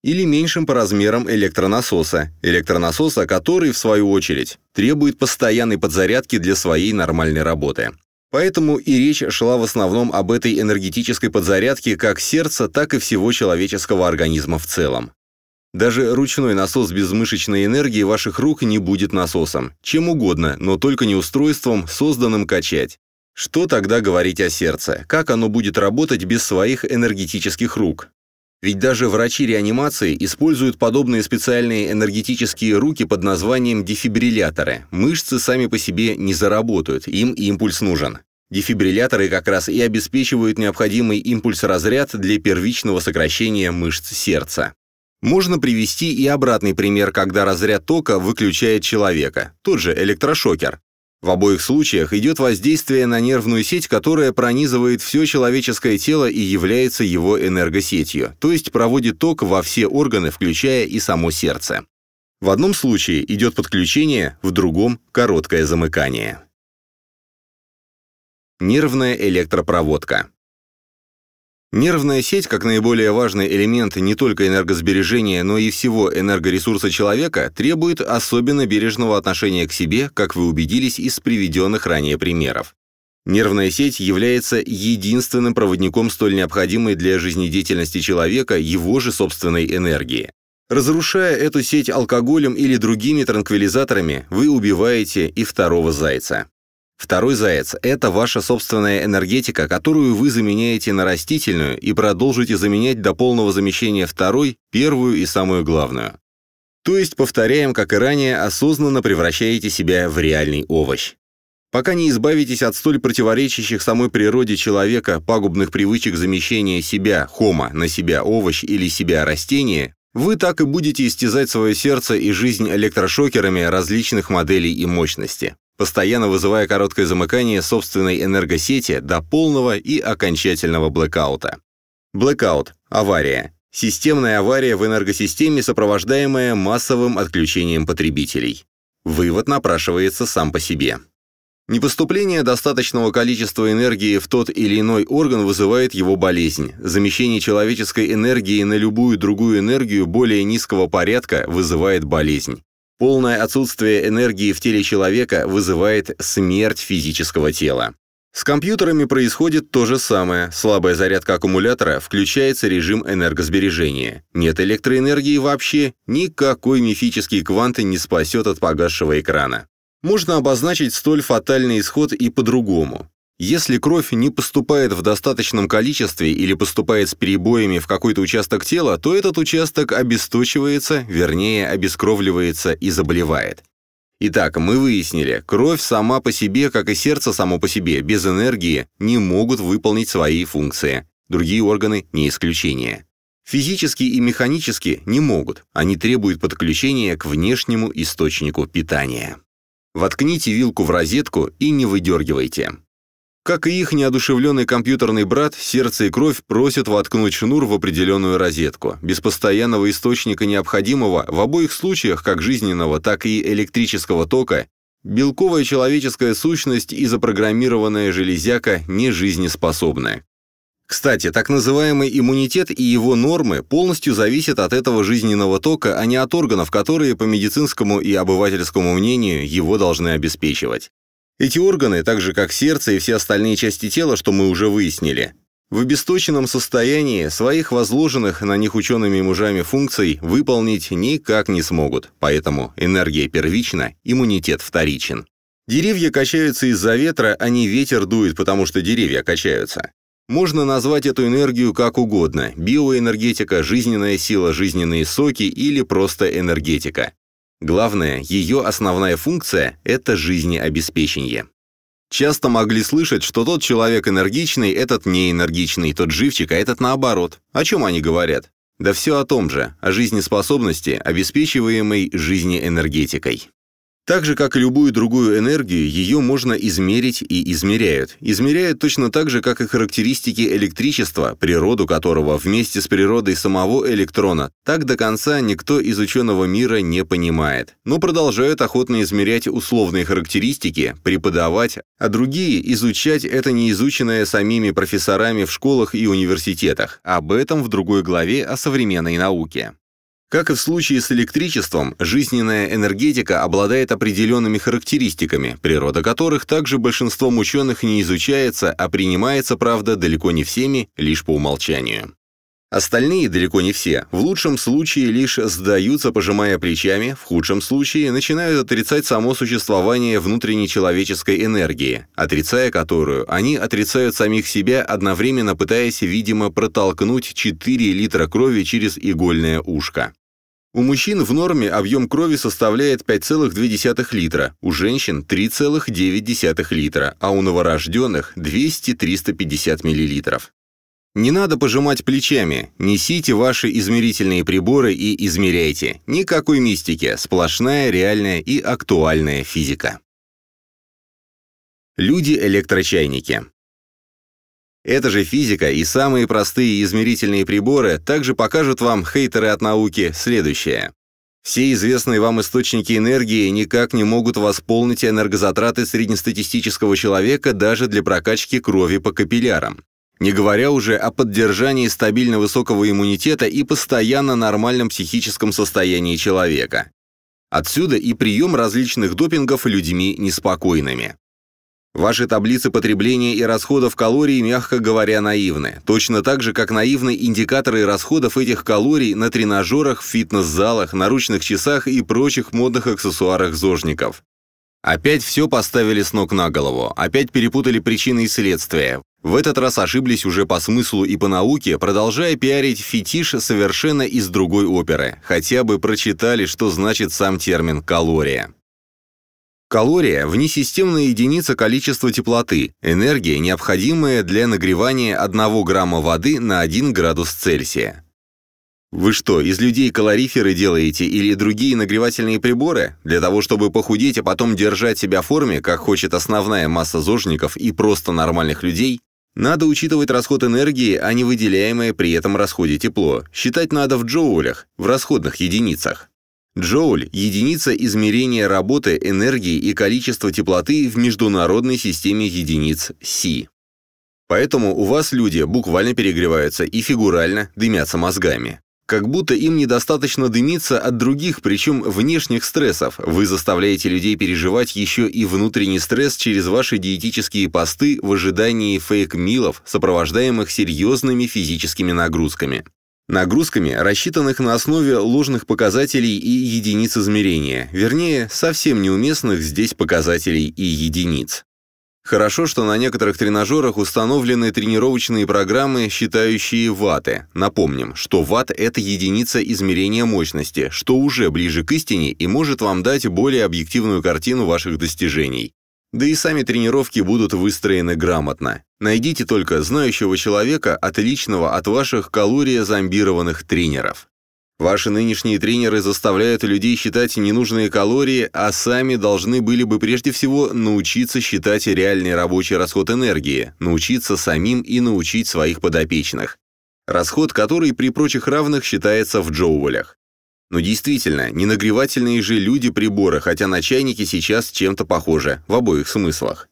Или меньшим по размерам электронасоса, электронасоса, который, в свою очередь, требует постоянной подзарядки для своей нормальной работы. Поэтому и речь шла в основном об этой энергетической подзарядке как сердца, так и всего человеческого организма в целом. Даже ручной насос без мышечной энергии ваших рук не будет насосом. Чем угодно, но только не устройством, созданным качать. Что тогда говорить о сердце? Как оно будет работать без своих энергетических рук? Ведь даже врачи реанимации используют подобные специальные энергетические руки под названием дефибрилляторы. Мышцы сами по себе не заработают, им импульс нужен. Дефибрилляторы как раз и обеспечивают необходимый импульс-разряд для первичного сокращения мышц сердца. Можно привести и обратный пример, когда разряд тока выключает человека, тот же электрошокер. В обоих случаях идет воздействие на нервную сеть, которая пронизывает все человеческое тело и является его энергосетью, то есть проводит ток во все органы, включая и само сердце. В одном случае идет подключение, в другом – короткое замыкание. Нервная электропроводка. Нервная сеть, как наиболее важный элемент не только энергосбережения, но и всего энергоресурса человека, требует особенно бережного отношения к себе, как вы убедились из приведенных ранее примеров. Нервная сеть является единственным проводником столь необходимой для жизнедеятельности человека его же собственной энергии. Разрушая эту сеть алкоголем или другими транквилизаторами, вы убиваете и второго зайца. Второй заяц – это ваша собственная энергетика, которую вы заменяете на растительную и продолжите заменять до полного замещения второй, первую и самую главную. То есть, повторяем, как и ранее, осознанно превращаете себя в реальный овощ. Пока не избавитесь от столь противоречащих самой природе человека пагубных привычек замещения себя, хома, на себя овощ или себя растение, вы так и будете истязать свое сердце и жизнь электрошокерами различных моделей и мощности постоянно вызывая короткое замыкание собственной энергосети до полного и окончательного блэкаута. Блэкаут – авария. Системная авария в энергосистеме, сопровождаемая массовым отключением потребителей. Вывод напрашивается сам по себе. Непоступление достаточного количества энергии в тот или иной орган вызывает его болезнь. Замещение человеческой энергии на любую другую энергию более низкого порядка вызывает болезнь. Полное отсутствие энергии в теле человека вызывает смерть физического тела. С компьютерами происходит то же самое. Слабая зарядка аккумулятора включается режим энергосбережения. Нет электроэнергии вообще, никакой мифический квант не спасет от погасшего экрана. Можно обозначить столь фатальный исход и по-другому. Если кровь не поступает в достаточном количестве или поступает с перебоями в какой-то участок тела, то этот участок обесточивается, вернее, обескровливается и заболевает. Итак, мы выяснили, кровь сама по себе, как и сердце само по себе, без энергии, не могут выполнить свои функции. Другие органы не исключение. Физически и механически не могут, они требуют подключения к внешнему источнику питания. Воткните вилку в розетку и не выдергивайте. Как и их неодушевленный компьютерный брат, сердце и кровь просят воткнуть шнур в определенную розетку. Без постоянного источника необходимого, в обоих случаях, как жизненного, так и электрического тока, белковая человеческая сущность и запрограммированная железяка не жизнеспособны. Кстати, так называемый иммунитет и его нормы полностью зависят от этого жизненного тока, а не от органов, которые, по медицинскому и обывательскому мнению, его должны обеспечивать. Эти органы, так же как сердце и все остальные части тела, что мы уже выяснили, в обесточенном состоянии своих возложенных на них учеными мужами функций выполнить никак не смогут, поэтому энергия первична, иммунитет вторичен. Деревья качаются из-за ветра, а не ветер дует, потому что деревья качаются. Можно назвать эту энергию как угодно – биоэнергетика, жизненная сила, жизненные соки или просто энергетика. Главное, ее основная функция – это жизнеобеспечение. Часто могли слышать, что тот человек энергичный, этот неэнергичный, тот живчик, а этот наоборот. О чем они говорят? Да все о том же, о жизнеспособности, обеспечиваемой жизнеэнергетикой. Так же, как и любую другую энергию, ее можно измерить и измеряют. Измеряют точно так же, как и характеристики электричества, природу которого вместе с природой самого электрона, так до конца никто из ученого мира не понимает. Но продолжают охотно измерять условные характеристики, преподавать, а другие изучать это неизученное самими профессорами в школах и университетах. Об этом в другой главе о современной науке. Как и в случае с электричеством, жизненная энергетика обладает определенными характеристиками, природа которых также большинством ученых не изучается, а принимается, правда, далеко не всеми, лишь по умолчанию. Остальные, далеко не все, в лучшем случае лишь сдаются, пожимая плечами, в худшем случае начинают отрицать само существование внутренней человеческой энергии, отрицая которую, они отрицают самих себя, одновременно пытаясь, видимо, протолкнуть 4 литра крови через игольное ушко. У мужчин в норме объем крови составляет 5,2 литра, у женщин 3,9 литра, а у новорожденных 200-350 миллилитров. Не надо пожимать плечами, несите ваши измерительные приборы и измеряйте. Никакой мистики, сплошная реальная и актуальная физика. Люди-электрочайники. Эта же физика и самые простые измерительные приборы также покажут вам, хейтеры от науки, следующее. Все известные вам источники энергии никак не могут восполнить энергозатраты среднестатистического человека даже для прокачки крови по капиллярам. Не говоря уже о поддержании стабильно высокого иммунитета и постоянно нормальном психическом состоянии человека. Отсюда и прием различных допингов людьми неспокойными. Ваши таблицы потребления и расходов калорий, мягко говоря, наивны. Точно так же, как наивны индикаторы расходов этих калорий на тренажерах, фитнес-залах, наручных часах и прочих модных аксессуарах зожников. Опять все поставили с ног на голову, опять перепутали причины и следствия. В этот раз ошиблись уже по смыслу и по науке, продолжая пиарить фетиш совершенно из другой оперы. Хотя бы прочитали, что значит сам термин «калория». Калория – внесистемная единица количества теплоты, энергия, необходимая для нагревания 1 грамма воды на 1 градус Цельсия. Вы что, из людей калориферы делаете или другие нагревательные приборы? Для того, чтобы похудеть, а потом держать себя в форме, как хочет основная масса зожников и просто нормальных людей? Надо учитывать расход энергии, а не выделяемое при этом расходе тепло. Считать надо в джоулях, в расходных единицах. Джоуль – единица измерения работы энергии и количества теплоты в международной системе единиц Си. Поэтому у вас люди буквально перегреваются и фигурально дымятся мозгами. Как будто им недостаточно дымиться от других, причем внешних стрессов. Вы заставляете людей переживать еще и внутренний стресс через ваши диетические посты в ожидании фейк-милов, сопровождаемых серьезными физическими нагрузками нагрузками, рассчитанных на основе ложных показателей и единиц измерения, вернее, совсем неуместных здесь показателей и единиц. Хорошо, что на некоторых тренажерах установлены тренировочные программы, считающие ватты. Напомним, что ватт – это единица измерения мощности, что уже ближе к истине и может вам дать более объективную картину ваших достижений. Да и сами тренировки будут выстроены грамотно. Найдите только знающего человека, отличного от ваших калория-зомбированных тренеров. Ваши нынешние тренеры заставляют людей считать ненужные калории, а сами должны были бы прежде всего научиться считать реальный рабочий расход энергии, научиться самим и научить своих подопечных. Расход, который при прочих равных считается в джоулях. Но действительно, не нагревательные же люди прибора, хотя на чайнике сейчас чем-то похожи, в обоих смыслах.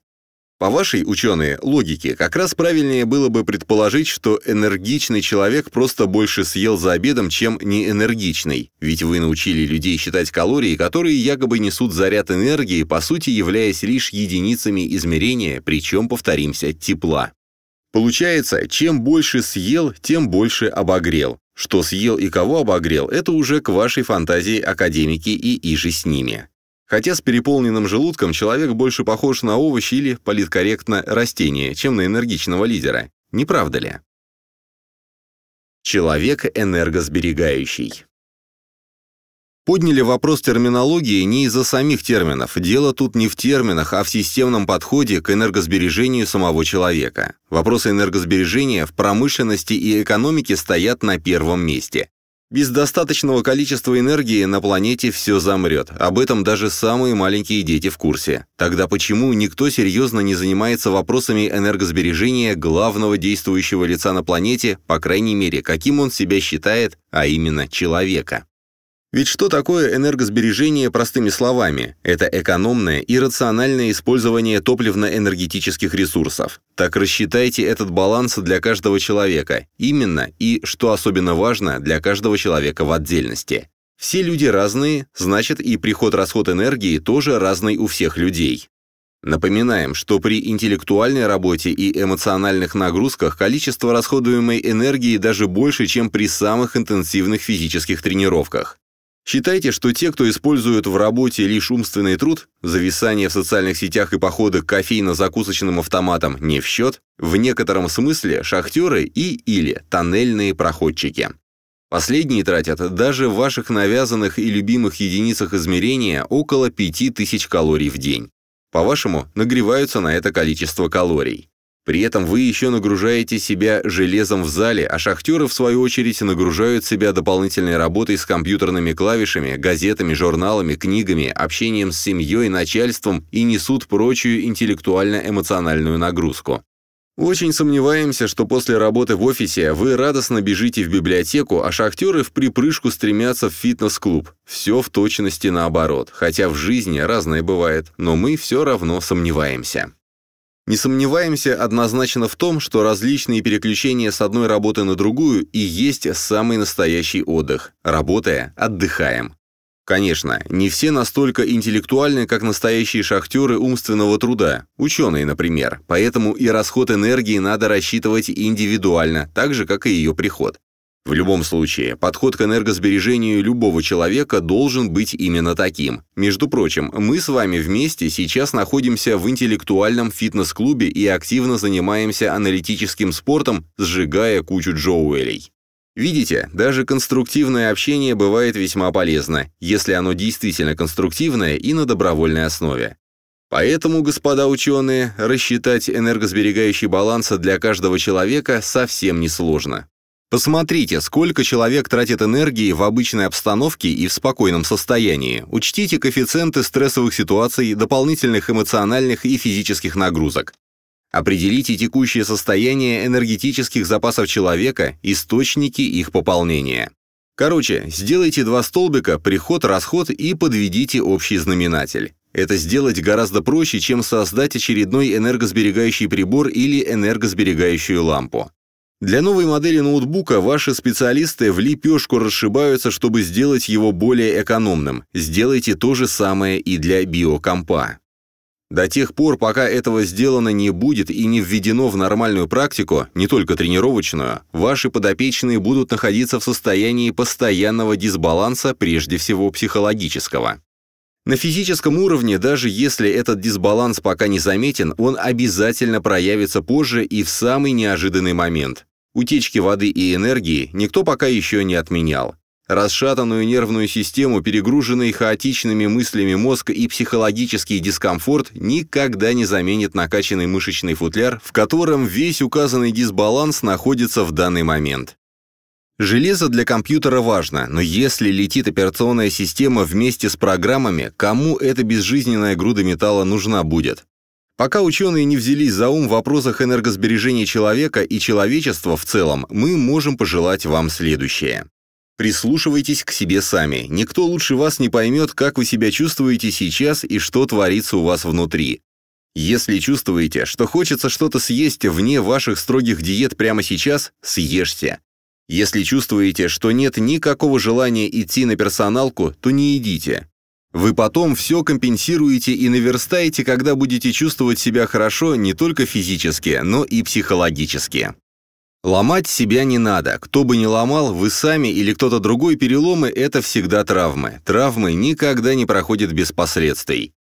По вашей, ученые, логике, как раз правильнее было бы предположить, что энергичный человек просто больше съел за обедом, чем неэнергичный, ведь вы научили людей считать калории, которые якобы несут заряд энергии, по сути являясь лишь единицами измерения, причем, повторимся, тепла. Получается, чем больше съел, тем больше обогрел. Что съел и кого обогрел, это уже к вашей фантазии академики и иже с ними. Хотя с переполненным желудком человек больше похож на овощ или, политкорректно, растение, чем на энергичного лидера. Не правда ли? Человек энергосберегающий. Подняли вопрос терминологии не из-за самих терминов. Дело тут не в терминах, а в системном подходе к энергосбережению самого человека. Вопросы энергосбережения в промышленности и экономике стоят на первом месте. Без достаточного количества энергии на планете все замрет. Об этом даже самые маленькие дети в курсе. Тогда почему никто серьезно не занимается вопросами энергосбережения главного действующего лица на планете, по крайней мере, каким он себя считает, а именно человека? Ведь что такое энергосбережение простыми словами? Это экономное и рациональное использование топливно-энергетических ресурсов. Так рассчитайте этот баланс для каждого человека, именно и, что особенно важно, для каждого человека в отдельности. Все люди разные, значит и приход-расход энергии тоже разный у всех людей. Напоминаем, что при интеллектуальной работе и эмоциональных нагрузках количество расходуемой энергии даже больше, чем при самых интенсивных физических тренировках. Считайте, что те, кто используют в работе лишь умственный труд, зависание в социальных сетях и походы к кофейно-закусочным автоматам не в счет, в некотором смысле шахтеры и или тоннельные проходчики. Последние тратят даже в ваших навязанных и любимых единицах измерения около 5000 калорий в день. По-вашему, нагреваются на это количество калорий. При этом вы еще нагружаете себя железом в зале, а шахтеры, в свою очередь, нагружают себя дополнительной работой с компьютерными клавишами, газетами, журналами, книгами, общением с семьей, начальством и несут прочую интеллектуально-эмоциональную нагрузку. Очень сомневаемся, что после работы в офисе вы радостно бежите в библиотеку, а шахтеры в припрыжку стремятся в фитнес-клуб. Все в точности наоборот, хотя в жизни разное бывает, но мы все равно сомневаемся. Не сомневаемся однозначно в том, что различные переключения с одной работы на другую и есть самый настоящий отдых. Работая, отдыхаем. Конечно, не все настолько интеллектуальны, как настоящие шахтеры умственного труда, ученые, например, поэтому и расход энергии надо рассчитывать индивидуально, так же, как и ее приход. В любом случае, подход к энергосбережению любого человека должен быть именно таким. Между прочим, мы с вами вместе сейчас находимся в интеллектуальном фитнес-клубе и активно занимаемся аналитическим спортом, сжигая кучу джоуэлей. Видите, даже конструктивное общение бывает весьма полезно, если оно действительно конструктивное и на добровольной основе. Поэтому, господа ученые, рассчитать энергосберегающий баланс для каждого человека совсем несложно. Посмотрите, сколько человек тратит энергии в обычной обстановке и в спокойном состоянии. Учтите коэффициенты стрессовых ситуаций, дополнительных эмоциональных и физических нагрузок. Определите текущее состояние энергетических запасов человека, источники их пополнения. Короче, сделайте два столбика, приход-расход и подведите общий знаменатель. Это сделать гораздо проще, чем создать очередной энергосберегающий прибор или энергосберегающую лампу. Для новой модели ноутбука ваши специалисты в лепешку расшибаются, чтобы сделать его более экономным. Сделайте то же самое и для биокомпа. До тех пор, пока этого сделано не будет и не введено в нормальную практику, не только тренировочную, ваши подопечные будут находиться в состоянии постоянного дисбаланса, прежде всего психологического. На физическом уровне, даже если этот дисбаланс пока не заметен, он обязательно проявится позже и в самый неожиданный момент. Утечки воды и энергии никто пока еще не отменял. Расшатанную нервную систему, перегруженный хаотичными мыслями мозг и психологический дискомфорт никогда не заменит накачанный мышечный футляр, в котором весь указанный дисбаланс находится в данный момент. Железо для компьютера важно, но если летит операционная система вместе с программами, кому эта безжизненная груда металла нужна будет? Пока ученые не взялись за ум в вопросах энергосбережения человека и человечества в целом, мы можем пожелать вам следующее. Прислушивайтесь к себе сами. Никто лучше вас не поймет, как вы себя чувствуете сейчас и что творится у вас внутри. Если чувствуете, что хочется что-то съесть вне ваших строгих диет прямо сейчас, съешьте. Если чувствуете, что нет никакого желания идти на персоналку, то не идите. Вы потом все компенсируете и наверстаете, когда будете чувствовать себя хорошо не только физически, но и психологически. Ломать себя не надо. Кто бы ни ломал, вы сами или кто-то другой переломы – это всегда травмы. Травмы никогда не проходят без последствий.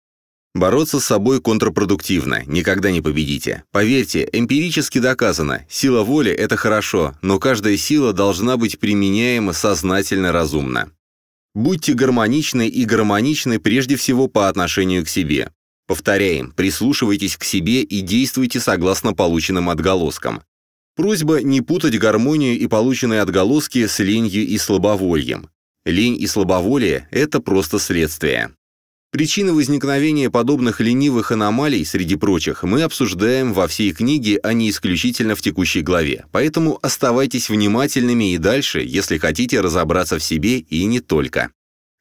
Бороться с собой контрпродуктивно, никогда не победите. Поверьте, эмпирически доказано, сила воли – это хорошо, но каждая сила должна быть применяема сознательно разумно. Будьте гармоничны и гармоничны прежде всего по отношению к себе. Повторяем, прислушивайтесь к себе и действуйте согласно полученным отголоскам. Просьба не путать гармонию и полученные отголоски с ленью и слабовольем. Лень и слабоволие – это просто следствие. Причины возникновения подобных ленивых аномалий, среди прочих, мы обсуждаем во всей книге, а не исключительно в текущей главе. Поэтому оставайтесь внимательными и дальше, если хотите разобраться в себе и не только.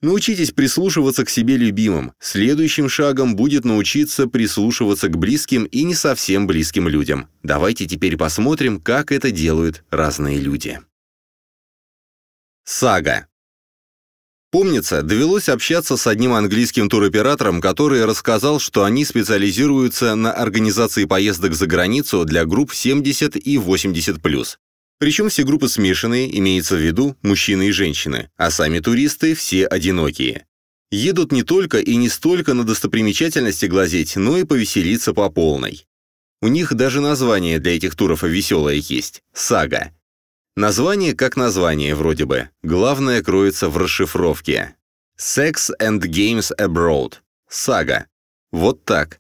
Научитесь прислушиваться к себе любимым. Следующим шагом будет научиться прислушиваться к близким и не совсем близким людям. Давайте теперь посмотрим, как это делают разные люди. Сага. Помнится, довелось общаться с одним английским туроператором, который рассказал, что они специализируются на организации поездок за границу для групп 70 и 80+. Причем все группы смешанные, имеется в виду мужчины и женщины, а сами туристы все одинокие. Едут не только и не столько на достопримечательности глазеть, но и повеселиться по полной. У них даже название для этих туров веселое есть – «Сага». Название как название вроде бы. Главное кроется в расшифровке. Sex and Games Abroad. Сага. Вот так.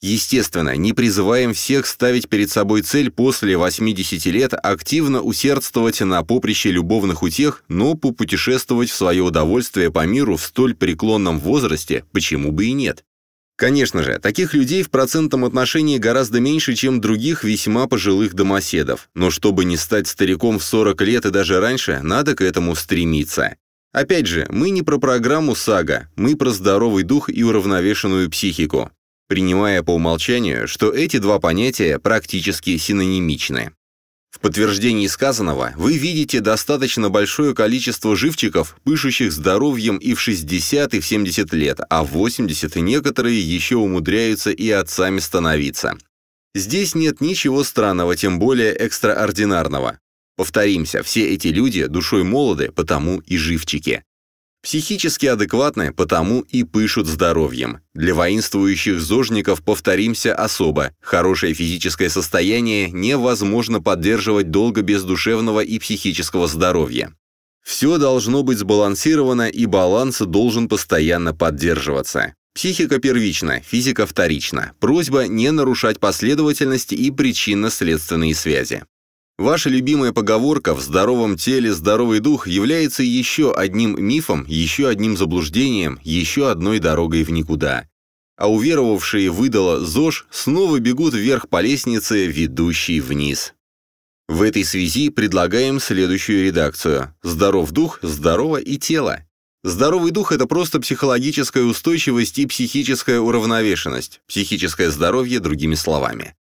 Естественно, не призываем всех ставить перед собой цель после 80 лет активно усердствовать на поприще любовных утех, но попутешествовать в свое удовольствие по миру в столь преклонном возрасте, почему бы и нет. Конечно же, таких людей в процентном отношении гораздо меньше, чем других весьма пожилых домоседов, но чтобы не стать стариком в 40 лет и даже раньше, надо к этому стремиться. Опять же, мы не про программу САГА, мы про здоровый дух и уравновешенную психику, принимая по умолчанию, что эти два понятия практически синонимичны. В подтверждении сказанного вы видите достаточно большое количество живчиков, пышущих здоровьем и в 60, и в 70 лет, а в 80 некоторые еще умудряются и отцами становиться. Здесь нет ничего странного, тем более экстраординарного. Повторимся, все эти люди душой молоды, потому и живчики. Психически адекватны, потому и пышут здоровьем. Для воинствующих зожников, повторимся, особо. Хорошее физическое состояние невозможно поддерживать долго без душевного и психического здоровья. Все должно быть сбалансировано, и баланс должен постоянно поддерживаться. Психика первична, физика вторична. Просьба не нарушать последовательность и причинно-следственные связи. Ваша любимая поговорка «в здоровом теле здоровый дух» является еще одним мифом, еще одним заблуждением, еще одной дорогой в никуда. А уверовавшие выдало ЗОЖ снова бегут вверх по лестнице, ведущей вниз. В этой связи предлагаем следующую редакцию. Здоров дух, здорово и тело. Здоровый дух – это просто психологическая устойчивость и психическая уравновешенность, психическое здоровье, другими словами.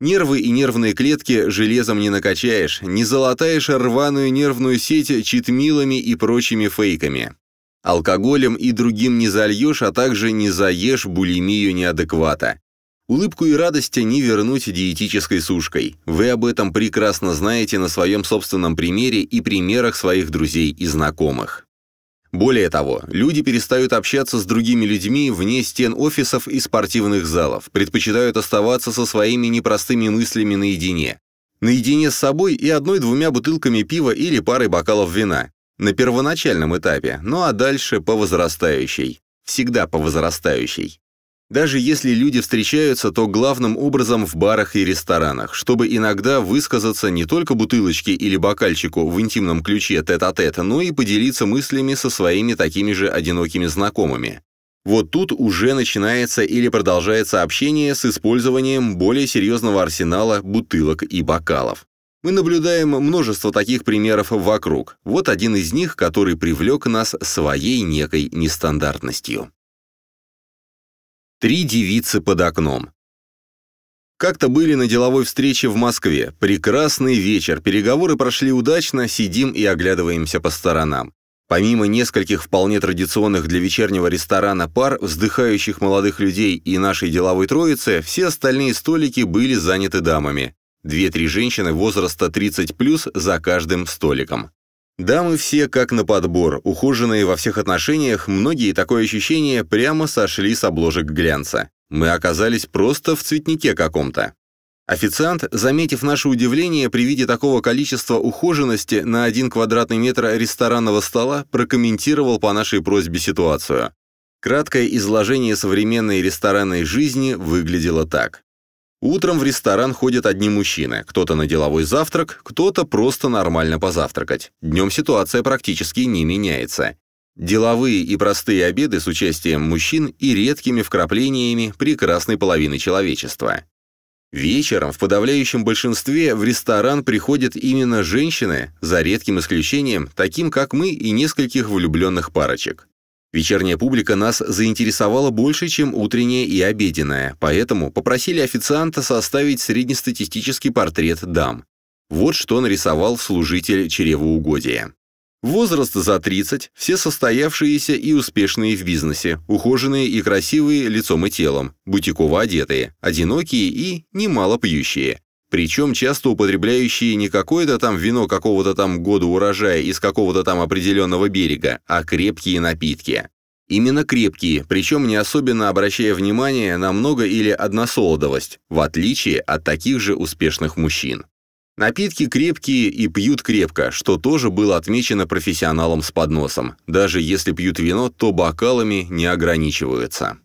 Нервы и нервные клетки железом не накачаешь, не залатаешь рваную нервную сеть читмилами и прочими фейками. Алкоголем и другим не зальешь, а также не заешь булимию неадеквата. Улыбку и радость не вернуть диетической сушкой. Вы об этом прекрасно знаете на своем собственном примере и примерах своих друзей и знакомых. Более того, люди перестают общаться с другими людьми вне стен офисов и спортивных залов, предпочитают оставаться со своими непростыми мыслями наедине. Наедине с собой и одной-двумя бутылками пива или парой бокалов вина. На первоначальном этапе, ну а дальше по возрастающей. Всегда по возрастающей. Даже если люди встречаются, то главным образом в барах и ресторанах, чтобы иногда высказаться не только бутылочке или бокальчику в интимном ключе тет-а-тет, -тет, но и поделиться мыслями со своими такими же одинокими знакомыми. Вот тут уже начинается или продолжается общение с использованием более серьезного арсенала бутылок и бокалов. Мы наблюдаем множество таких примеров вокруг. Вот один из них, который привлек нас своей некой нестандартностью. Три девицы под окном. Как-то были на деловой встрече в Москве. Прекрасный вечер, переговоры прошли удачно, сидим и оглядываемся по сторонам. Помимо нескольких вполне традиционных для вечернего ресторана пар, вздыхающих молодых людей и нашей деловой троицы, все остальные столики были заняты дамами. Две-три женщины возраста 30+, за каждым столиком. Дамы все как на подбор, ухоженные во всех отношениях, многие такое ощущение прямо сошли с обложек глянца. Мы оказались просто в цветнике каком-то. Официант, заметив наше удивление при виде такого количества ухоженности на один квадратный метр ресторанного стола, прокомментировал по нашей просьбе ситуацию. Краткое изложение современной ресторанной жизни выглядело так. Утром в ресторан ходят одни мужчины, кто-то на деловой завтрак, кто-то просто нормально позавтракать. Днем ситуация практически не меняется. Деловые и простые обеды с участием мужчин и редкими вкраплениями прекрасной половины человечества. Вечером в подавляющем большинстве в ресторан приходят именно женщины, за редким исключением, таким как мы и нескольких влюбленных парочек. Вечерняя публика нас заинтересовала больше, чем утренняя и обеденная, поэтому попросили официанта составить среднестатистический портрет дам. Вот что нарисовал служитель чревоугодия. Возраст за 30, все состоявшиеся и успешные в бизнесе, ухоженные и красивые лицом и телом, бутиково одетые, одинокие и немало пьющие. Причем часто употребляющие не какое-то там вино какого-то там года урожая из какого-то там определенного берега, а крепкие напитки. Именно крепкие, причем не особенно обращая внимание на много или односолодовость, в отличие от таких же успешных мужчин. Напитки крепкие и пьют крепко, что тоже было отмечено профессионалом с подносом. Даже если пьют вино, то бокалами не ограничиваются.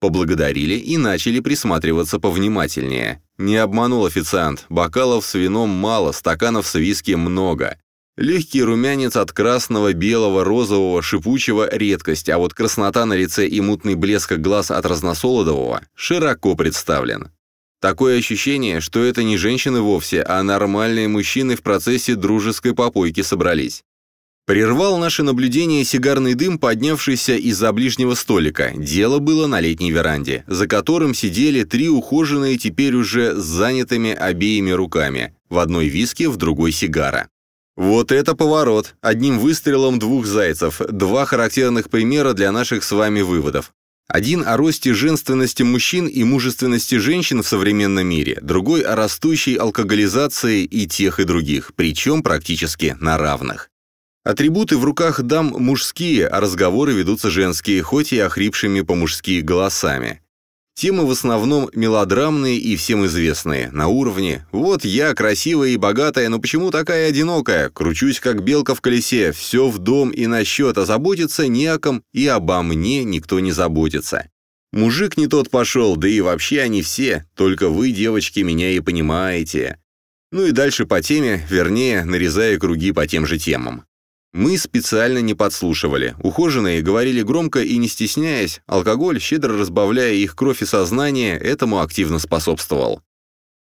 Поблагодарили и начали присматриваться повнимательнее. Не обманул официант, бокалов с вином мало, стаканов с виски много. Легкий румянец от красного, белого, розового, шипучего – редкость, а вот краснота на лице и мутный блеск глаз от разносолодового широко представлен. Такое ощущение, что это не женщины вовсе, а нормальные мужчины в процессе дружеской попойки собрались. Прервал наше наблюдение сигарный дым, поднявшийся из-за ближнего столика. Дело было на летней веранде, за которым сидели три ухоженные теперь уже занятыми обеими руками. В одной виски, в другой сигара. Вот это поворот! Одним выстрелом двух зайцев. Два характерных примера для наших с вами выводов. Один о росте женственности мужчин и мужественности женщин в современном мире, другой о растущей алкоголизации и тех и других, причем практически на равных. Атрибуты в руках дам мужские, а разговоры ведутся женские, хоть и охрипшими по-мужски голосами. Темы в основном мелодрамные и всем известные, на уровне «Вот я, красивая и богатая, но почему такая одинокая? Кручусь, как белка в колесе, все в дом и на счет, а заботиться не о ком, и обо мне никто не заботится». Мужик не тот пошел, да и вообще они все, только вы, девочки, меня и понимаете. Ну и дальше по теме, вернее, нарезая круги по тем же темам. Мы специально не подслушивали. Ухоженные говорили громко и не стесняясь, алкоголь, щедро разбавляя их кровь и сознание, этому активно способствовал.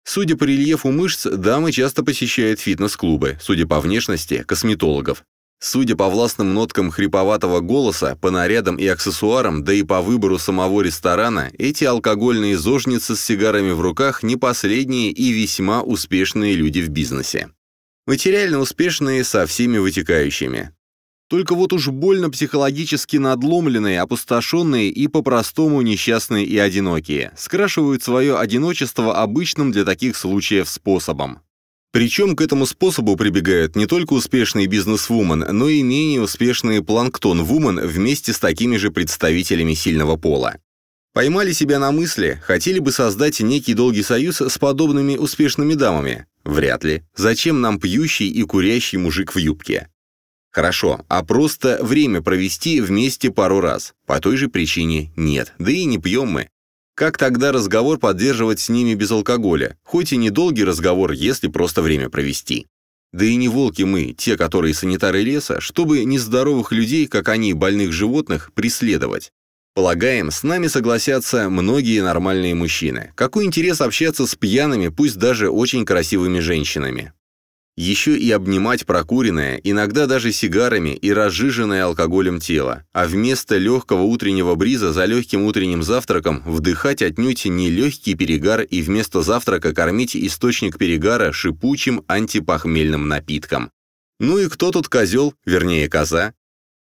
Судя по рельефу мышц, дамы часто посещают фитнес-клубы, судя по внешности – косметологов. Судя по властным ноткам хриповатого голоса, по нарядам и аксессуарам, да и по выбору самого ресторана, эти алкогольные зожницы с сигарами в руках не последние и весьма успешные люди в бизнесе. Материально успешные со всеми вытекающими. Только вот уж больно психологически надломленные, опустошенные и по-простому несчастные и одинокие, скрашивают свое одиночество обычным для таких случаев способом. Причем к этому способу прибегают не только успешные бизнес-вумен, но и менее успешные планктон-вумен вместе с такими же представителями сильного пола. Поймали себя на мысли, хотели бы создать некий долгий союз с подобными успешными дамами? Вряд ли. Зачем нам пьющий и курящий мужик в юбке? Хорошо, а просто время провести вместе пару раз. По той же причине нет. Да и не пьем мы. Как тогда разговор поддерживать с ними без алкоголя? Хоть и недолгий разговор, если просто время провести. Да и не волки мы, те, которые санитары леса, чтобы нездоровых людей, как они, больных животных, преследовать. Полагаем, с нами согласятся многие нормальные мужчины. Какой интерес общаться с пьяными, пусть даже очень красивыми женщинами? Еще и обнимать прокуренное, иногда даже сигарами и разжиженное алкоголем тело, а вместо легкого утреннего бриза за легким утренним завтраком вдыхать отнюдь не легкий перегар и вместо завтрака кормить источник перегара шипучим антипохмельным напитком. Ну и кто тут козел, вернее коза?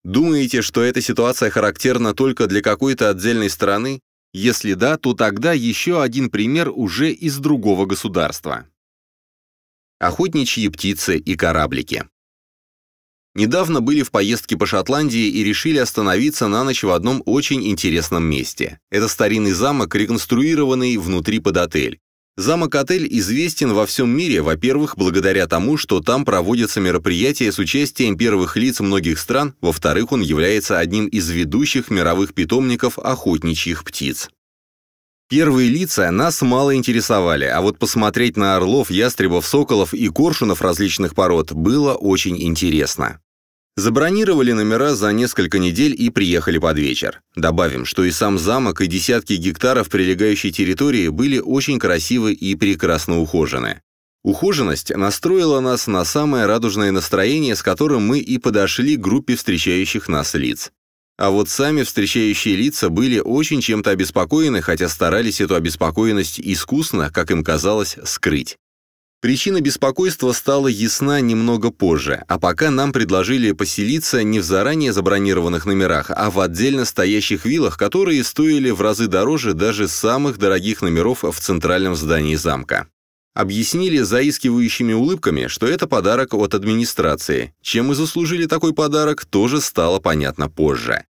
Думаете, что эта ситуация характерна только для какой-то отдельной страны? Если да, то тогда еще один пример уже из другого государства. Охотничьи птицы и кораблики. Недавно были в поездке по Шотландии и решили остановиться на ночь в одном очень интересном месте. Это старинный замок, реконструированный внутри под отель. Замок-отель известен во всем мире, во-первых, благодаря тому, что там проводятся мероприятия с участием первых лиц многих стран, во-вторых, он является одним из ведущих мировых питомников охотничьих птиц. Первые лица нас мало интересовали, а вот посмотреть на орлов, ястребов, соколов и коршунов различных пород было очень интересно. Забронировали номера за несколько недель и приехали под вечер. Добавим, что и сам замок, и десятки гектаров прилегающей территории были очень красивы и прекрасно ухожены. Ухоженность настроила нас на самое радужное настроение, с которым мы и подошли к группе встречающих нас лиц. А вот сами встречающие лица были очень чем-то обеспокоены, хотя старались эту обеспокоенность искусно, как им казалось, скрыть. Причина беспокойства стала ясна немного позже, а пока нам предложили поселиться не в заранее забронированных номерах, а в отдельно стоящих виллах, которые стоили в разы дороже даже самых дорогих номеров в центральном здании замка. Объяснили заискивающими улыбками, что это подарок от администрации. Чем мы заслужили такой подарок, тоже стало понятно позже.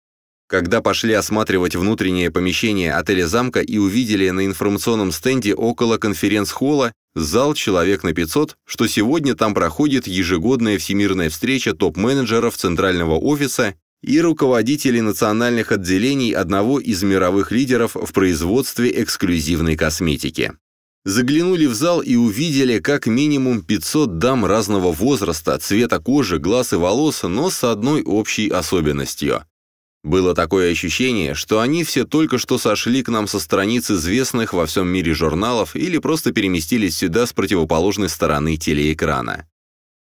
Когда пошли осматривать внутреннее помещение отеля замка и увидели на информационном стенде около конференц-холла зал «Человек на 500», что сегодня там проходит ежегодная всемирная встреча топ-менеджеров центрального офиса и руководителей национальных отделений одного из мировых лидеров в производстве эксклюзивной косметики. Заглянули в зал и увидели как минимум 500 дам разного возраста, цвета кожи, глаз и волос, но с одной общей особенностью. Было такое ощущение, что они все только что сошли к нам со страниц известных во всем мире журналов или просто переместились сюда с противоположной стороны телеэкрана.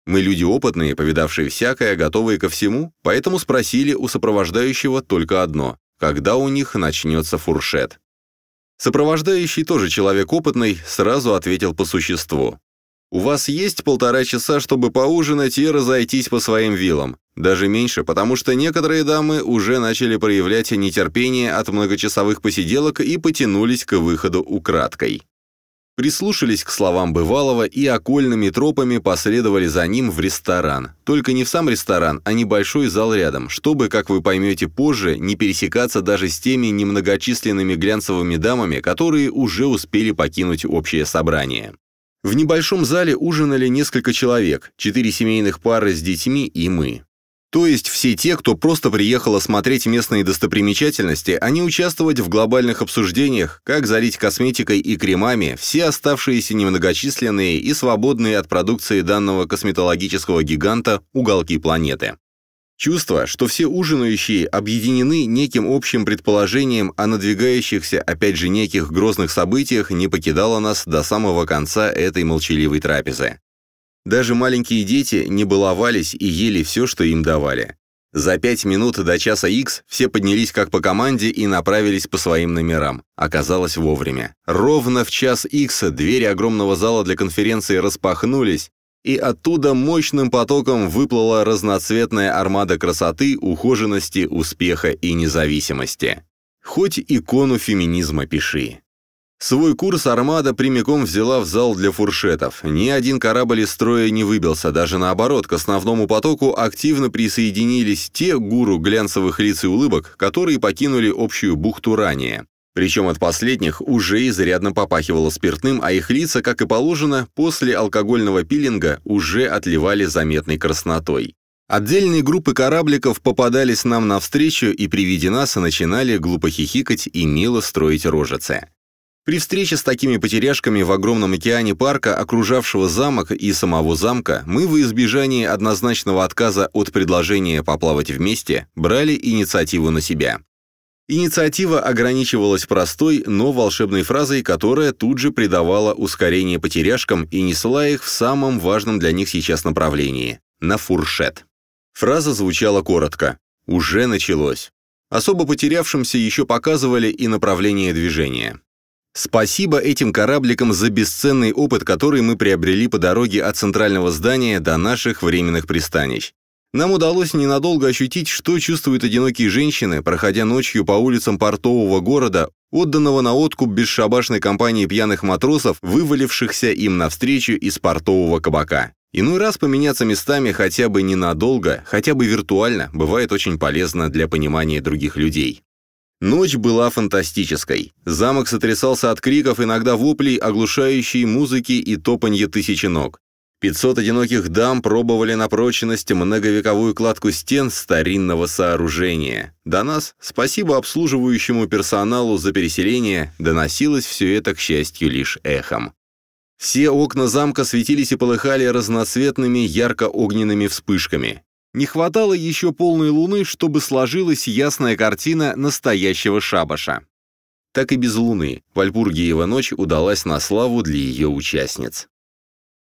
Мы люди опытные, повидавшие всякое, готовые ко всему, поэтому спросили у сопровождающего только одно – когда у них начнется фуршет. Сопровождающий, тоже человек опытный, сразу ответил по существу. «У вас есть полтора часа, чтобы поужинать и разойтись по своим виллам. Даже меньше, потому что некоторые дамы уже начали проявлять нетерпение от многочасовых посиделок и потянулись к выходу украдкой». Прислушались к словам бывалого и окольными тропами последовали за ним в ресторан. Только не в сам ресторан, а небольшой зал рядом, чтобы, как вы поймете позже, не пересекаться даже с теми немногочисленными глянцевыми дамами, которые уже успели покинуть общее собрание. В небольшом зале ужинали несколько человек, четыре семейных пары с детьми и мы. То есть все те, кто просто приехал осмотреть местные достопримечательности, а не участвовать в глобальных обсуждениях, как залить косметикой и кремами все оставшиеся немногочисленные и свободные от продукции данного косметологического гиганта уголки планеты. Чувство, что все ужинающие объединены неким общим предположением о надвигающихся, опять же, неких грозных событиях, не покидало нас до самого конца этой молчаливой трапезы. Даже маленькие дети не баловались и ели все, что им давали. За пять минут до часа X все поднялись как по команде и направились по своим номерам. Оказалось вовремя. Ровно в час X двери огромного зала для конференции распахнулись, и оттуда мощным потоком выплыла разноцветная армада красоты, ухоженности, успеха и независимости. Хоть икону феминизма пиши. Свой курс «Армада» прямиком взяла в зал для фуршетов. Ни один корабль из строя не выбился, даже наоборот, к основному потоку активно присоединились те гуру глянцевых лиц и улыбок, которые покинули общую бухту ранее. Причем от последних уже изрядно попахивало спиртным, а их лица, как и положено, после алкогольного пилинга уже отливали заметной краснотой. Отдельные группы корабликов попадались нам навстречу и при виде нас начинали глупо хихикать и мило строить рожицы. При встрече с такими потеряшками в огромном океане парка, окружавшего замок и самого замка, мы в избежании однозначного отказа от предложения поплавать вместе, брали инициативу на себя. Инициатива ограничивалась простой, но волшебной фразой, которая тут же придавала ускорение потеряшкам и несла их в самом важном для них сейчас направлении – на фуршет. Фраза звучала коротко «Уже началось». Особо потерявшимся еще показывали и направление движения. Спасибо этим корабликам за бесценный опыт, который мы приобрели по дороге от центрального здания до наших временных пристанищ. Нам удалось ненадолго ощутить, что чувствуют одинокие женщины, проходя ночью по улицам портового города, отданного на откуп бесшабашной компании пьяных матросов, вывалившихся им навстречу из портового кабака. Иной раз поменяться местами хотя бы ненадолго, хотя бы виртуально, бывает очень полезно для понимания других людей. Ночь была фантастической. Замок сотрясался от криков, иногда воплей, оглушающей музыки и топанья тысячи ног. 500 одиноких дам пробовали на прочность многовековую кладку стен старинного сооружения. До нас, спасибо обслуживающему персоналу за переселение, доносилось все это, к счастью, лишь эхом. Все окна замка светились и полыхали разноцветными ярко-огненными вспышками. Не хватало еще полной луны, чтобы сложилась ясная картина настоящего шабаша. Так и без луны Вальпургиева ночь удалась на славу для ее участниц.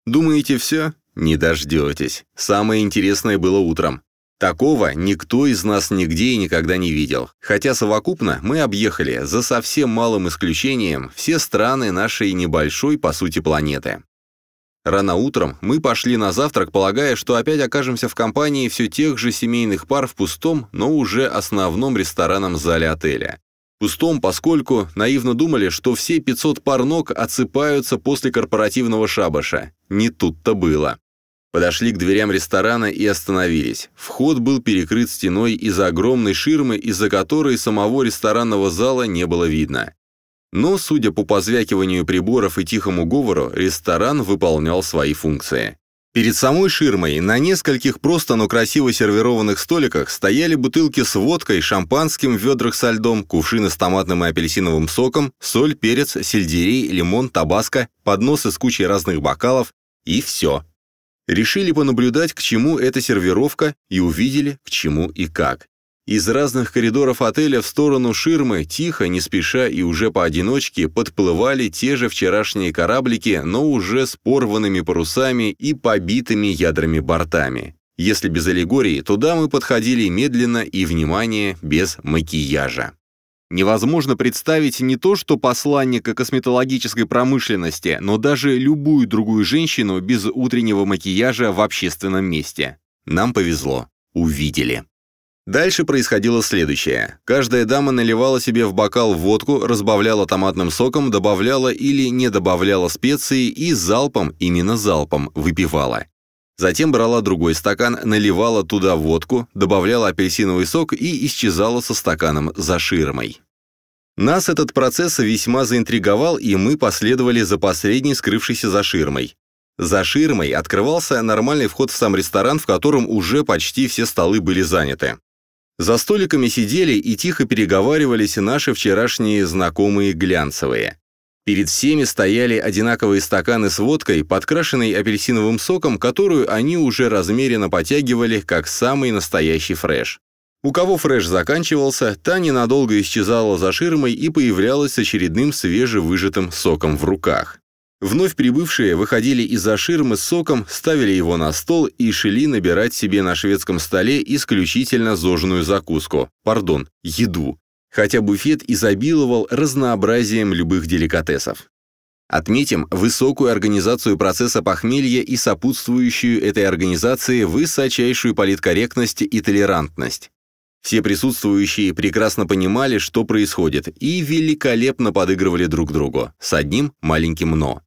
Думаете, все? Не дождетесь. Самое интересное было утром. Такого никто из нас нигде и никогда не видел. Хотя совокупно мы объехали, за совсем малым исключением, все страны нашей небольшой, по сути, планеты. Рано утром мы пошли на завтрак, полагая, что опять окажемся в компании все тех же семейных пар в пустом, но уже основном ресторанном зале отеля. Пустом, поскольку наивно думали, что все 500 пар ног отсыпаются после корпоративного шабаша. Не тут-то было. Подошли к дверям ресторана и остановились. Вход был перекрыт стеной из-за огромной ширмы, из-за которой самого ресторанного зала не было видно. Но, судя по позвякиванию приборов и тихому говору, ресторан выполнял свои функции. Перед самой ширмой на нескольких просто, но красиво сервированных столиках стояли бутылки с водкой, шампанским в ведрах со льдом, кувшины с томатным и апельсиновым соком, соль, перец, сельдерей, лимон, табаско, подносы с кучей разных бокалов и все. Решили понаблюдать, к чему эта сервировка, и увидели, к чему и как. Из разных коридоров отеля в сторону ширмы, тихо, не спеша и уже поодиночке, подплывали те же вчерашние кораблики, но уже с порванными парусами и побитыми ядрами бортами. Если без аллегории, туда мы подходили медленно и, внимание, без макияжа. Невозможно представить не то что посланника косметологической промышленности, но даже любую другую женщину без утреннего макияжа в общественном месте. Нам повезло. Увидели. Дальше происходило следующее. Каждая дама наливала себе в бокал водку, разбавляла томатным соком, добавляла или не добавляла специи и залпом, именно залпом, выпивала. Затем брала другой стакан, наливала туда водку, добавляла апельсиновый сок и исчезала со стаканом за ширмой. Нас этот процесс весьма заинтриговал, и мы последовали за последней скрывшейся за ширмой. За ширмой открывался нормальный вход в сам ресторан, в котором уже почти все столы были заняты. За столиками сидели и тихо переговаривались наши вчерашние знакомые глянцевые. Перед всеми стояли одинаковые стаканы с водкой, подкрашенной апельсиновым соком, которую они уже размеренно потягивали, как самый настоящий фреш. У кого фреш заканчивался, та ненадолго исчезала за ширмой и появлялась с очередным свежевыжатым соком в руках. Вновь прибывшие выходили из-за ширмы с соком, ставили его на стол и шли набирать себе на шведском столе исключительно зожную закуску, пардон, еду, хотя буфет изобиловал разнообразием любых деликатесов. Отметим высокую организацию процесса похмелья и сопутствующую этой организации высочайшую политкорректность и толерантность. Все присутствующие прекрасно понимали, что происходит, и великолепно подыгрывали друг другу, с одним маленьким «но».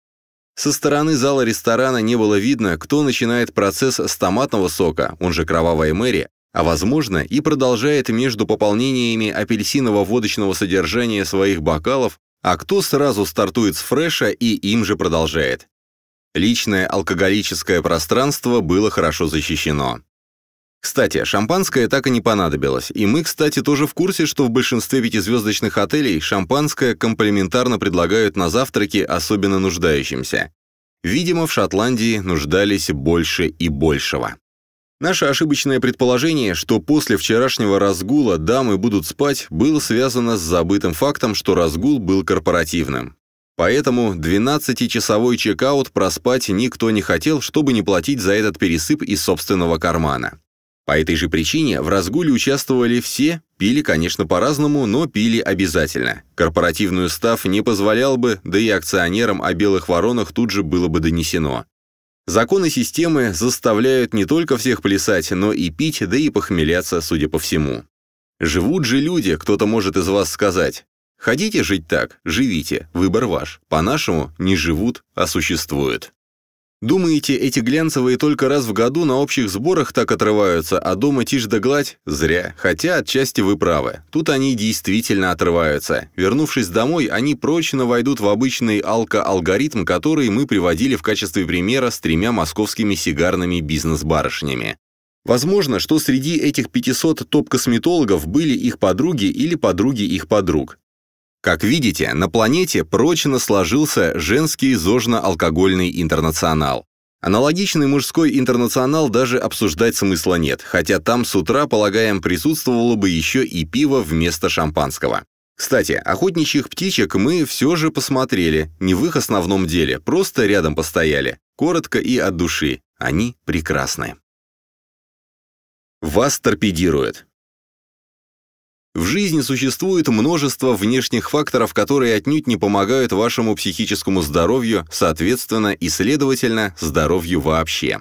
Со стороны зала ресторана не было видно, кто начинает процесс с томатного сока, он же кровавая Мэри, а возможно и продолжает между пополнениями апельсиново-водочного содержания своих бокалов, а кто сразу стартует с фреша и им же продолжает. Личное алкоголическое пространство было хорошо защищено. Кстати, шампанское так и не понадобилось, и мы, кстати, тоже в курсе, что в большинстве пятизвездочных отелей шампанское комплементарно предлагают на завтраки особенно нуждающимся. Видимо, в Шотландии нуждались больше и большего. Наше ошибочное предположение, что после вчерашнего разгула дамы будут спать, было связано с забытым фактом, что разгул был корпоративным. Поэтому 12-часовой чекаут проспать никто не хотел, чтобы не платить за этот пересып из собственного кармана. По этой же причине в разгуле участвовали все, пили, конечно, по-разному, но пили обязательно. Корпоративный устав не позволял бы, да и акционерам о белых воронах тут же было бы донесено. Законы системы заставляют не только всех плясать, но и пить, да и похмеляться, судя по всему. Живут же люди, кто-то может из вас сказать. Хотите жить так? Живите, выбор ваш. По-нашему, не живут, а существуют. Думаете, эти глянцевые только раз в году на общих сборах так отрываются, а дома тишь да гладь? Зря. Хотя отчасти вы правы. Тут они действительно отрываются. Вернувшись домой, они прочно войдут в обычный алко-алгоритм, который мы приводили в качестве примера с тремя московскими сигарными бизнес-барышнями. Возможно, что среди этих 500 топ-косметологов были их подруги или подруги их подруг. Как видите, на планете прочно сложился женский зожно-алкогольный интернационал. Аналогичный мужской интернационал даже обсуждать смысла нет, хотя там с утра, полагаем, присутствовало бы еще и пиво вместо шампанского. Кстати, охотничьих птичек мы все же посмотрели, не в их основном деле, просто рядом постояли, коротко и от души. Они прекрасны. Вас торпедирует. В жизни существует множество внешних факторов, которые отнюдь не помогают вашему психическому здоровью, соответственно и, следовательно, здоровью вообще.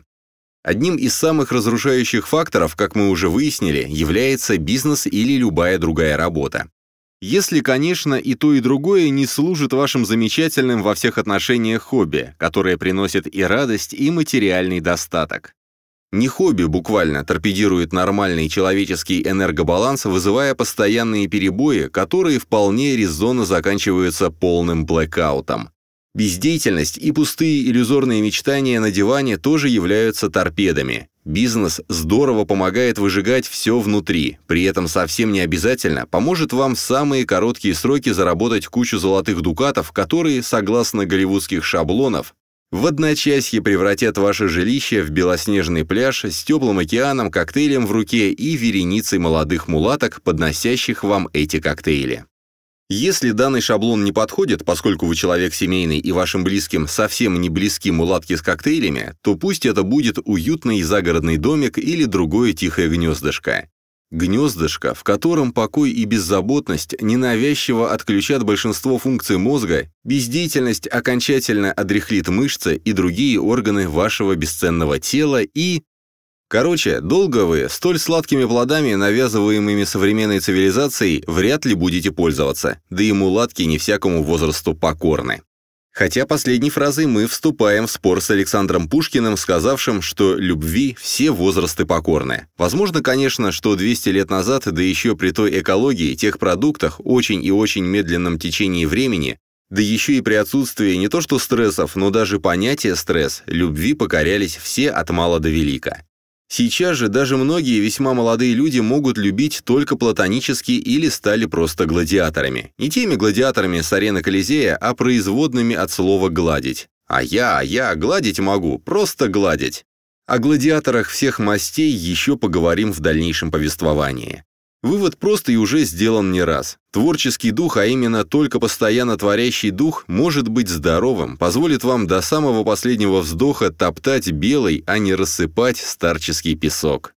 Одним из самых разрушающих факторов, как мы уже выяснили, является бизнес или любая другая работа. Если, конечно, и то, и другое не служит вашим замечательным во всех отношениях хобби, которое приносит и радость, и материальный достаток. Не хобби буквально торпедирует нормальный человеческий энергобаланс, вызывая постоянные перебои, которые вполне резонно заканчиваются полным блэкаутом. Бездеятельность и пустые иллюзорные мечтания на диване тоже являются торпедами. Бизнес здорово помогает выжигать все внутри, при этом совсем не обязательно поможет вам в самые короткие сроки заработать кучу золотых дукатов, которые, согласно голливудских шаблонов, в одночасье превратят ваше жилище в белоснежный пляж с теплым океаном, коктейлем в руке и вереницей молодых мулаток, подносящих вам эти коктейли. Если данный шаблон не подходит, поскольку вы человек семейный и вашим близким совсем не близки мулатки с коктейлями, то пусть это будет уютный загородный домик или другое тихое гнездышко. Гнездышко, в котором покой и беззаботность ненавязчиво отключат большинство функций мозга, бездеятельность окончательно одряхлит мышцы и другие органы вашего бесценного тела и... Короче, долго вы столь сладкими плодами, навязываемыми современной цивилизацией, вряд ли будете пользоваться, да и мулатки не всякому возрасту покорны. Хотя последней фразой мы вступаем в спор с Александром Пушкиным, сказавшим, что любви все возрасты покорны. Возможно, конечно, что 200 лет назад, да еще при той экологии, тех продуктах, очень и очень медленном течении времени, да еще и при отсутствии не то что стрессов, но даже понятия стресс, любви покорялись все от мала до велика. Сейчас же даже многие весьма молодые люди могут любить только платонически или стали просто гладиаторами. Не теми гладиаторами с арены Колизея, а производными от слова «гладить». А я, я гладить могу, просто гладить. О гладиаторах всех мастей еще поговорим в дальнейшем повествовании. Вывод просто и уже сделан не раз. Творческий дух, а именно только постоянно творящий дух, может быть здоровым, позволит вам до самого последнего вздоха топтать белый, а не рассыпать старческий песок.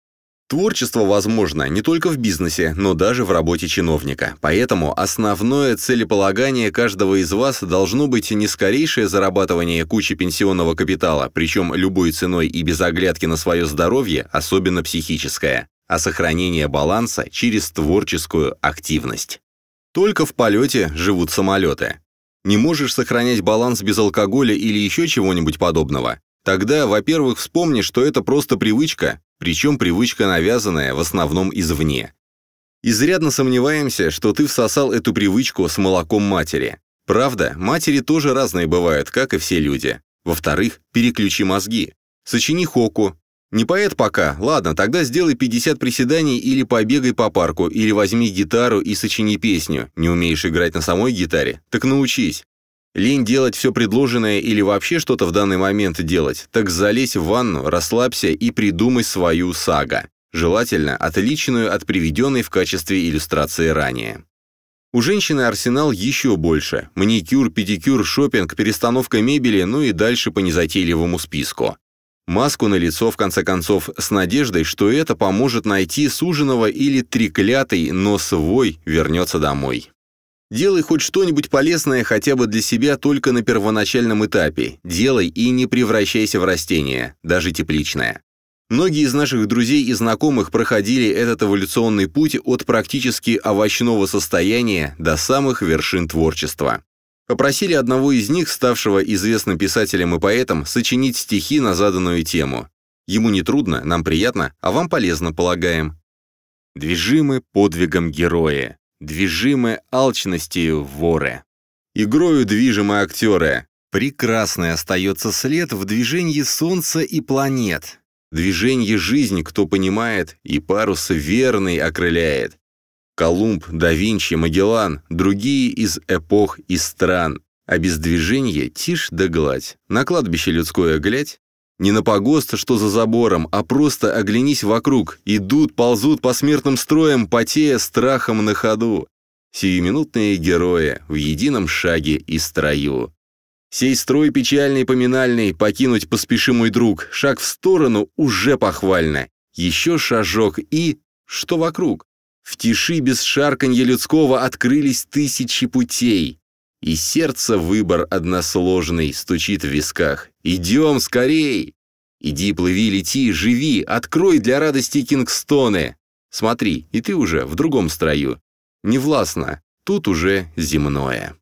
Творчество возможно не только в бизнесе, но даже в работе чиновника. Поэтому основное целеполагание каждого из вас должно быть не скорейшее зарабатывание кучи пенсионного капитала, причем любой ценой и без оглядки на свое здоровье, особенно психическое, а сохранение баланса через творческую активность. Только в полете живут самолеты. Не можешь сохранять баланс без алкоголя или еще чего-нибудь подобного? Тогда, во-первых, вспомни, что это просто привычка, причем привычка навязанная в основном извне. Изрядно сомневаемся, что ты всосал эту привычку с молоком матери. Правда, матери тоже разные бывают, как и все люди. Во-вторых, переключи мозги. Сочини хоку, не поэт пока? Ладно, тогда сделай 50 приседаний или побегай по парку, или возьми гитару и сочини песню. Не умеешь играть на самой гитаре? Так научись. Лень делать все предложенное или вообще что-то в данный момент делать? Так залезь в ванну, расслабься и придумай свою сага. Желательно отличную от приведенной в качестве иллюстрации ранее. У женщины арсенал еще больше. Маникюр, педикюр, шопинг, перестановка мебели, ну и дальше по незатейливому списку. Маску на лицо, в конце концов, с надеждой, что это поможет найти суженого или треклятый, но свой вернется домой. Делай хоть что-нибудь полезное хотя бы для себя только на первоначальном этапе. Делай и не превращайся в растение, даже тепличное. Многие из наших друзей и знакомых проходили этот эволюционный путь от практически овощного состояния до самых вершин творчества. Попросили одного из них, ставшего известным писателем и поэтом, сочинить стихи на заданную тему. Ему не трудно, нам приятно, а вам полезно, полагаем. Движимы подвигом героя, движимы алчностью воры. Игрою движимы актеры. Прекрасный остается след в движении солнца и планет. Движение жизнь, кто понимает, и парус верный окрыляет. Колумб, да Винчи, Магеллан, другие из эпох и стран. А без движения тишь да гладь. На кладбище людское глядь. Не на погост, что за забором, а просто оглянись вокруг. Идут, ползут по смертным строям, потея страхом на ходу. Сиюминутные герои в едином шаге и строю. Сей строй печальный поминальный, покинуть поспеши, мой друг. Шаг в сторону уже похвально. Еще шажок и... Что вокруг? В тиши без шарканья людского открылись тысячи путей. И сердце выбор односложный стучит в висках. «Идем скорей!» «Иди, плыви, лети, живи, открой для радости Кингстоны!» Смотри, и ты уже в другом строю. Невластно, тут уже земное.